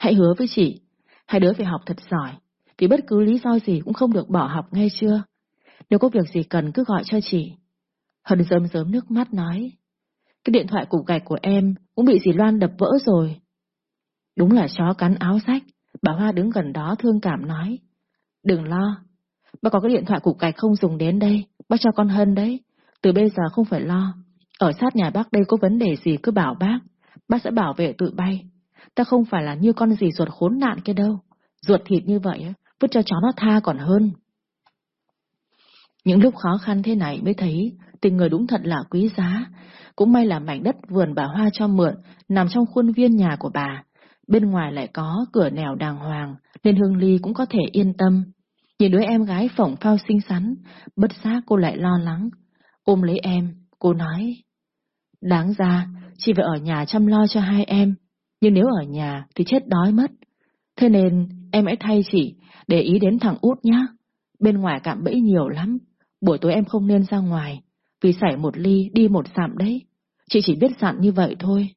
Hãy hứa với chị, hai đứa phải học thật giỏi, vì bất cứ lý do gì cũng không được bỏ học nghe chưa. Nếu có việc gì cần cứ gọi cho chị. Hân rơm rớm nước mắt nói. Cái điện thoại cục gạch của em cũng bị dì Loan đập vỡ rồi. Đúng là chó cắn áo rách, bà Hoa đứng gần đó thương cảm nói. Đừng lo, bác có cái điện thoại cục gạch không dùng đến đây, bác cho con Hân đấy. Từ bây giờ không phải lo, ở sát nhà bác đây có vấn đề gì cứ bảo bác, bác sẽ bảo vệ tự bay. Ta không phải là như con gì ruột khốn nạn kia đâu, ruột thịt như vậy, vứt cho chó nó tha còn hơn. Những lúc khó khăn thế này mới thấy tình người đúng thật là quý giá. Cũng may là mảnh đất vườn bà Hoa cho mượn, nằm trong khuôn viên nhà của bà. Bên ngoài lại có cửa nẻo đàng hoàng, nên Hương Ly cũng có thể yên tâm. Nhìn đứa em gái phỏng phao xinh xắn, bất giác cô lại lo lắng. Ôm lấy em, cô nói. Đáng ra, chị phải ở nhà chăm lo cho hai em, nhưng nếu ở nhà thì chết đói mất. Thế nên em hãy thay chị, để ý đến thằng út nhá. Bên ngoài cạm bẫy nhiều lắm, buổi tối em không nên ra ngoài, vì xảy một ly đi một sạm đấy. Chị chỉ biết dặn như vậy thôi.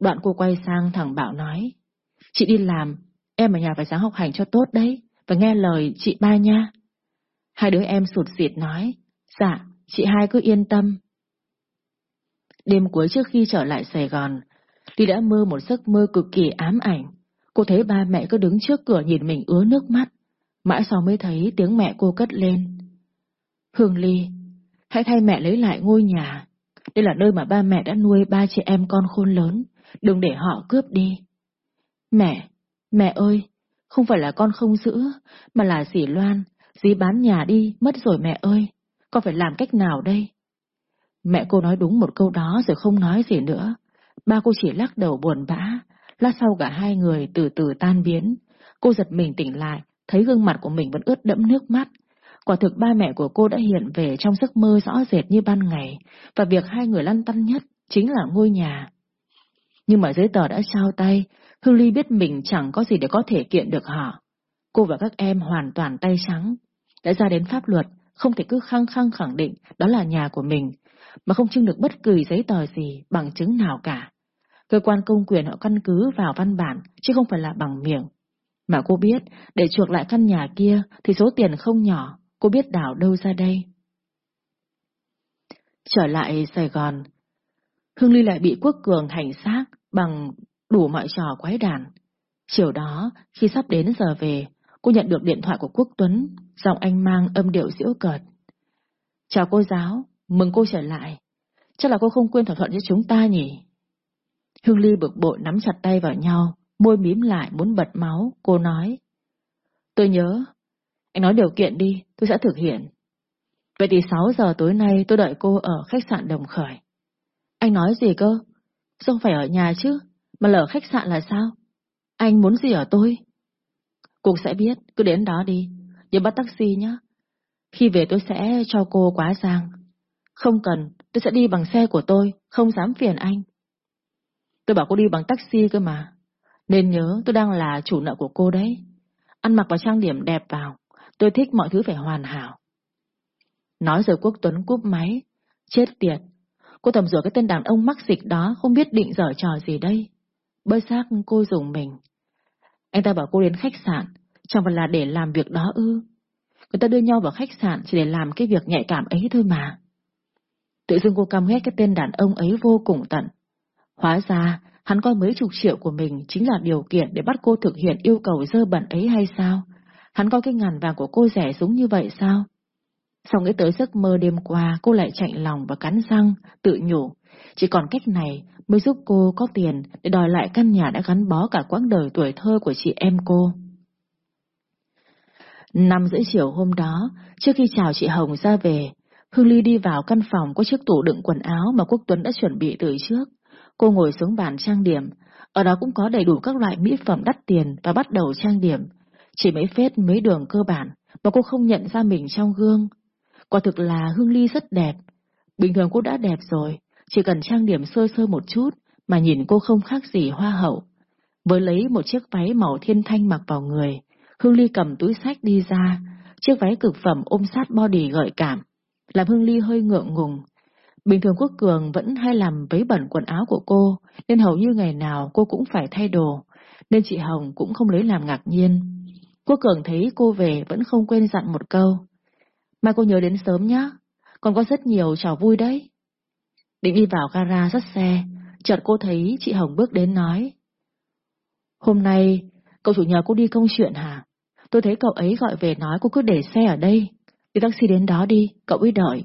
Đoạn cô quay sang thằng Bảo nói, chị đi làm, em ở nhà phải sáng học hành cho tốt đấy, và nghe lời chị ba nha. Hai đứa em sụt xịt nói, dạ, chị hai cứ yên tâm. Đêm cuối trước khi trở lại Sài Gòn, Ly đã mơ một giấc mơ cực kỳ ám ảnh. Cô thấy ba mẹ cứ đứng trước cửa nhìn mình ứa nước mắt. Mãi sau mới thấy tiếng mẹ cô cất lên. Hương Ly, hãy thay mẹ lấy lại ngôi nhà. Đây là nơi mà ba mẹ đã nuôi ba chị em con khôn lớn, đừng để họ cướp đi. Mẹ, mẹ ơi, không phải là con không giữ, mà là dì Loan, dì bán nhà đi, mất rồi mẹ ơi, con phải làm cách nào đây? Mẹ cô nói đúng một câu đó rồi không nói gì nữa. Ba cô chỉ lắc đầu buồn bã, lát sau cả hai người từ từ tan biến. Cô giật mình tỉnh lại, thấy gương mặt của mình vẫn ướt đẫm nước mắt. Quả thực ba mẹ của cô đã hiện về trong giấc mơ rõ rệt như ban ngày, và việc hai người lăn tăn nhất chính là ngôi nhà. Nhưng mà giấy tờ đã trao tay, Hương Ly biết mình chẳng có gì để có thể kiện được họ. Cô và các em hoàn toàn tay trắng. Đã ra đến pháp luật, không thể cứ khăng khăng khẳng định đó là nhà của mình, mà không trưng được bất kỳ giấy tờ gì, bằng chứng nào cả. Cơ quan công quyền họ căn cứ vào văn bản, chứ không phải là bằng miệng. Mà cô biết, để chuộc lại căn nhà kia thì số tiền không nhỏ, cô biết đảo đâu ra đây. Trở lại Sài Gòn, Hương Ly lại bị Quốc Cường hành xác bằng đủ mọi trò quái đản. Chiều đó, khi sắp đến giờ về, cô nhận được điện thoại của Quốc Tuấn, giọng anh mang âm điệu giễu cợt. Chào cô giáo, mừng cô trở lại. Chắc là cô không quên thỏa thuận với chúng ta nhỉ? Hương Ly bực bội nắm chặt tay vào nhau, môi mím lại muốn bật máu, cô nói. Tôi nhớ, anh nói điều kiện đi, tôi sẽ thực hiện. Vậy thì 6 giờ tối nay tôi đợi cô ở khách sạn Đồng Khởi. Anh nói gì cơ? Không phải ở nhà chứ, mà lỡ khách sạn là sao? Anh muốn gì ở tôi? Cô sẽ biết, cứ đến đó đi, nhớ bắt taxi nhé. Khi về tôi sẽ cho cô quá giang. Không cần, tôi sẽ đi bằng xe của tôi, không dám phiền anh. Tôi bảo cô đi bằng taxi cơ mà. Nên nhớ tôi đang là chủ nợ của cô đấy. Ăn mặc và trang điểm đẹp vào. Tôi thích mọi thứ phải hoàn hảo. Nói rồi Quốc Tuấn cúp máy. Chết tiệt. Cô thầm rủa cái tên đàn ông mắc dịch đó không biết định dở trò gì đây. Bơi xác cô dùng mình. Anh ta bảo cô đến khách sạn. Chẳng phải là để làm việc đó ư. Người ta đưa nhau vào khách sạn chỉ để làm cái việc nhạy cảm ấy thôi mà. Tự dưng cô căm ghét cái tên đàn ông ấy vô cùng tận. Hóa ra, hắn coi mấy chục triệu của mình chính là điều kiện để bắt cô thực hiện yêu cầu dơ bẩn ấy hay sao? Hắn coi cái ngàn vàng của cô rẻ súng như vậy sao? Sau nghĩ tới giấc mơ đêm qua, cô lại chạy lòng và cắn răng, tự nhủ. Chỉ còn cách này mới giúp cô có tiền để đòi lại căn nhà đã gắn bó cả quãng đời tuổi thơ của chị em cô. Năm rưỡi chiều hôm đó, trước khi chào chị Hồng ra về, Hương Ly đi vào căn phòng có chiếc tủ đựng quần áo mà Quốc Tuấn đã chuẩn bị từ trước. Cô ngồi xuống bàn trang điểm, ở đó cũng có đầy đủ các loại mỹ phẩm đắt tiền và bắt đầu trang điểm. Chỉ mấy phết mấy đường cơ bản mà cô không nhận ra mình trong gương. Quả thực là Hương Ly rất đẹp. Bình thường cô đã đẹp rồi, chỉ cần trang điểm sơ sơ một chút mà nhìn cô không khác gì hoa hậu. Với lấy một chiếc váy màu thiên thanh mặc vào người, Hương Ly cầm túi sách đi ra, chiếc váy cực phẩm ôm sát body gợi cảm, làm Hương Ly hơi ngượng ngùng. Bình thường Quốc Cường vẫn hay làm vấy bẩn quần áo của cô, nên hầu như ngày nào cô cũng phải thay đồ, nên chị Hồng cũng không lấy làm ngạc nhiên. Quốc Cường thấy cô về vẫn không quên dặn một câu. Mai cô nhớ đến sớm nhá, còn có rất nhiều trò vui đấy. Định đi vào gara dắt xe, chợt cô thấy chị Hồng bước đến nói. Hôm nay, cậu chủ nhờ cô đi công chuyện hả? Tôi thấy cậu ấy gọi về nói cô cứ để xe ở đây. Đi taxi đến đó đi, cậu ấy đợi.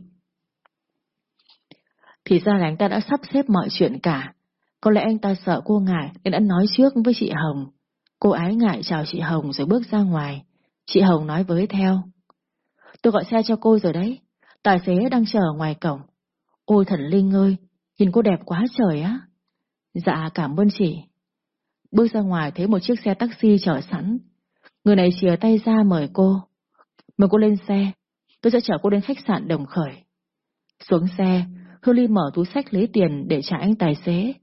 Thì ra là anh ta đã sắp xếp mọi chuyện cả. Có lẽ anh ta sợ cô ngại nên đã nói trước với chị Hồng. Cô ái ngại chào chị Hồng rồi bước ra ngoài. Chị Hồng nói với theo. Tôi gọi xe cho cô rồi đấy. Tài xế đang chờ ngoài cổng. Ôi thần Linh ơi, nhìn cô đẹp quá trời á. Dạ cảm ơn chị. Bước ra ngoài thấy một chiếc xe taxi chờ sẵn. Người này chìa tay ra mời cô. Mời cô lên xe, tôi sẽ chở cô đến khách sạn Đồng Khởi. Xuống xe, Hương Ly mở túi sách lấy tiền để trả anh tài xế.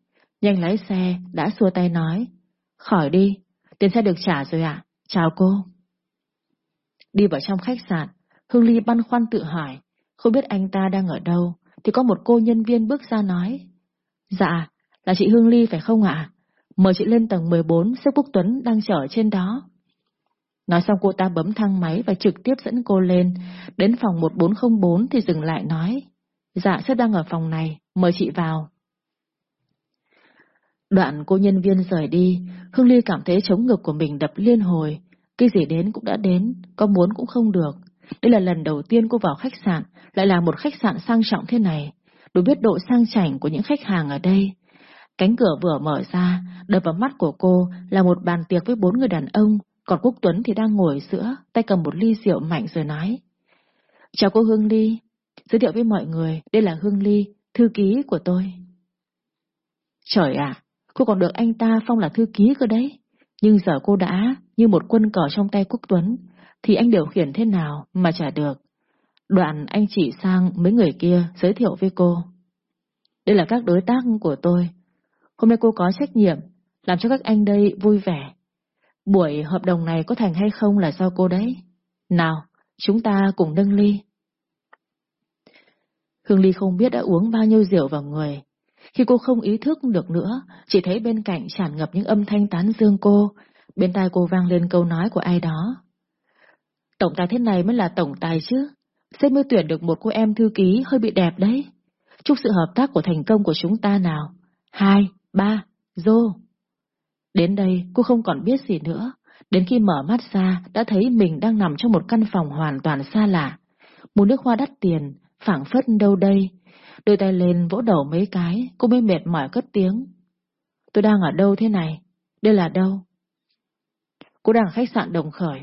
Nhanh lái xe, đã xua tay nói. Khỏi đi, tiền xe được trả rồi ạ, chào cô. Đi vào trong khách sạn, Hương Ly băn khoăn tự hỏi, không biết anh ta đang ở đâu, thì có một cô nhân viên bước ra nói. Dạ, là chị Hương Ly phải không ạ? Mời chị lên tầng 14, sức Quốc Tuấn đang chờ trên đó. Nói xong cô ta bấm thang máy và trực tiếp dẫn cô lên, đến phòng 1404 thì dừng lại nói. Dạ, sếp đang ở phòng này, mời chị vào. Đoạn cô nhân viên rời đi, Hương Ly cảm thấy chống ngực của mình đập liên hồi. Cái gì đến cũng đã đến, có muốn cũng không được. Đây là lần đầu tiên cô vào khách sạn, lại là một khách sạn sang trọng thế này. Đủ biết độ sang chảnh của những khách hàng ở đây. Cánh cửa vừa mở ra, đập vào mắt của cô là một bàn tiệc với bốn người đàn ông, còn Quốc Tuấn thì đang ngồi sữa, tay cầm một ly rượu mạnh rồi nói. Chào cô Hương Ly, giới thiệu với mọi người, đây là Hương Ly, thư ký của tôi. Trời ạ, cô còn được anh ta phong là thư ký cơ đấy. Nhưng giờ cô đã như một quân cờ trong tay Quốc Tuấn, thì anh điều khiển thế nào mà trả được. Đoạn anh chỉ sang mấy người kia giới thiệu với cô. Đây là các đối tác của tôi. Hôm nay cô có trách nhiệm làm cho các anh đây vui vẻ. Buổi hợp đồng này có thành hay không là do cô đấy. Nào, chúng ta cùng nâng ly. Hương Ly không biết đã uống bao nhiêu rượu vào người. Khi cô không ý thức được nữa, chỉ thấy bên cạnh tràn ngập những âm thanh tán dương cô, bên tai cô vang lên câu nói của ai đó. Tổng tài thế này mới là tổng tài chứ. Sếp mới tuyển được một cô em thư ký hơi bị đẹp đấy. Chúc sự hợp tác của thành công của chúng ta nào. Hai, ba, dô. Đến đây cô không còn biết gì nữa. Đến khi mở mắt ra đã thấy mình đang nằm trong một căn phòng hoàn toàn xa lạ. Một nước hoa đắt tiền, phảng phất đâu đây. Đôi tay lên vỗ đầu mấy cái, cô mới mệt mỏi cất tiếng. Tôi đang ở đâu thế này? Đây là đâu? Cô đang ở khách sạn Đồng Khởi.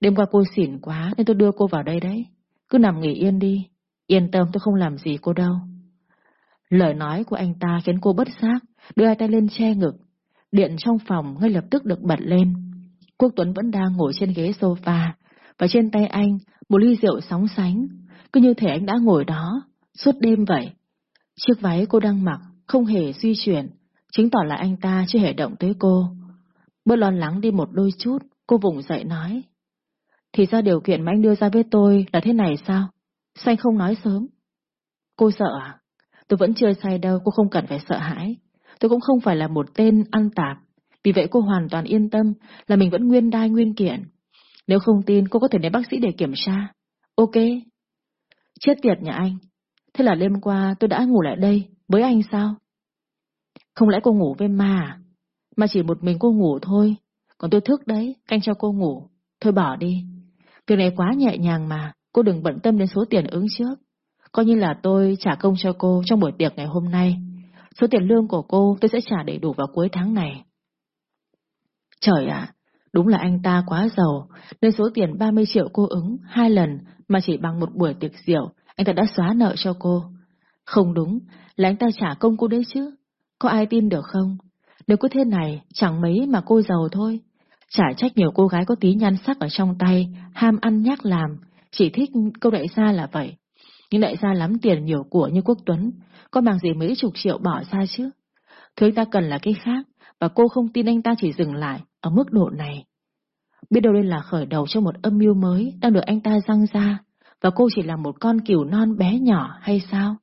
Đêm qua cô xỉn quá nên tôi đưa cô vào đây đấy. Cứ nằm nghỉ yên đi. Yên tâm tôi không làm gì cô đâu. Lời nói của anh ta khiến cô bất giác, đưa hai tay lên che ngực. Điện trong phòng ngay lập tức được bật lên. Quốc Tuấn vẫn đang ngồi trên ghế sofa, và trên tay anh một ly rượu sóng sánh, cứ như thể anh đã ngồi đó, suốt đêm vậy. Chiếc váy cô đang mặc không hề di chuyển, chứng tỏ là anh ta chưa hề động tới cô. Bớt lo lắng đi một đôi chút, cô vùng dậy nói. Thì ra điều kiện mà anh đưa ra với tôi là thế này sao? Sao anh không nói sớm? Cô sợ à? Tôi vẫn chưa say đâu, cô không cần phải sợ hãi. Tôi cũng không phải là một tên ăn tạp. Vì vậy cô hoàn toàn yên tâm là mình vẫn nguyên đai nguyên kiện. Nếu không tin, cô có thể đến bác sĩ để kiểm tra. Ok. Chết tiệt nhà anh. Thế là đêm qua tôi đã ngủ lại đây, với anh sao? Không lẽ cô ngủ với ma à? Mà chỉ một mình cô ngủ thôi. Còn tôi thức đấy, canh cho cô ngủ. Thôi bỏ đi. Việc này quá nhẹ nhàng mà, cô đừng bận tâm đến số tiền ứng trước. Coi như là tôi trả công cho cô trong buổi tiệc ngày hôm nay. Số tiền lương của cô tôi sẽ trả đầy đủ vào cuối tháng này. Trời ạ, đúng là anh ta quá giàu, nên số tiền 30 triệu cô ứng hai lần mà chỉ bằng một buổi tiệc rượu, anh ta đã xóa nợ cho cô. Không đúng, là anh ta trả công cô đấy chứ. Có ai tin được không? Nếu cứ thế này, chẳng mấy mà cô giàu thôi. Chả trách nhiều cô gái có tí nhan sắc ở trong tay, ham ăn nhắc làm, chỉ thích câu đại gia là vậy. Nhưng đại gia lắm tiền nhiều của như Quốc Tuấn, có bằng gì mấy chục triệu bỏ ra chứ? Thứ anh ta cần là cái khác, và cô không tin anh ta chỉ dừng lại ở mức độ này. Biết đâu đây là khởi đầu cho một âm mưu mới đang được anh ta răng ra, và cô chỉ là một con cừu non bé nhỏ hay sao?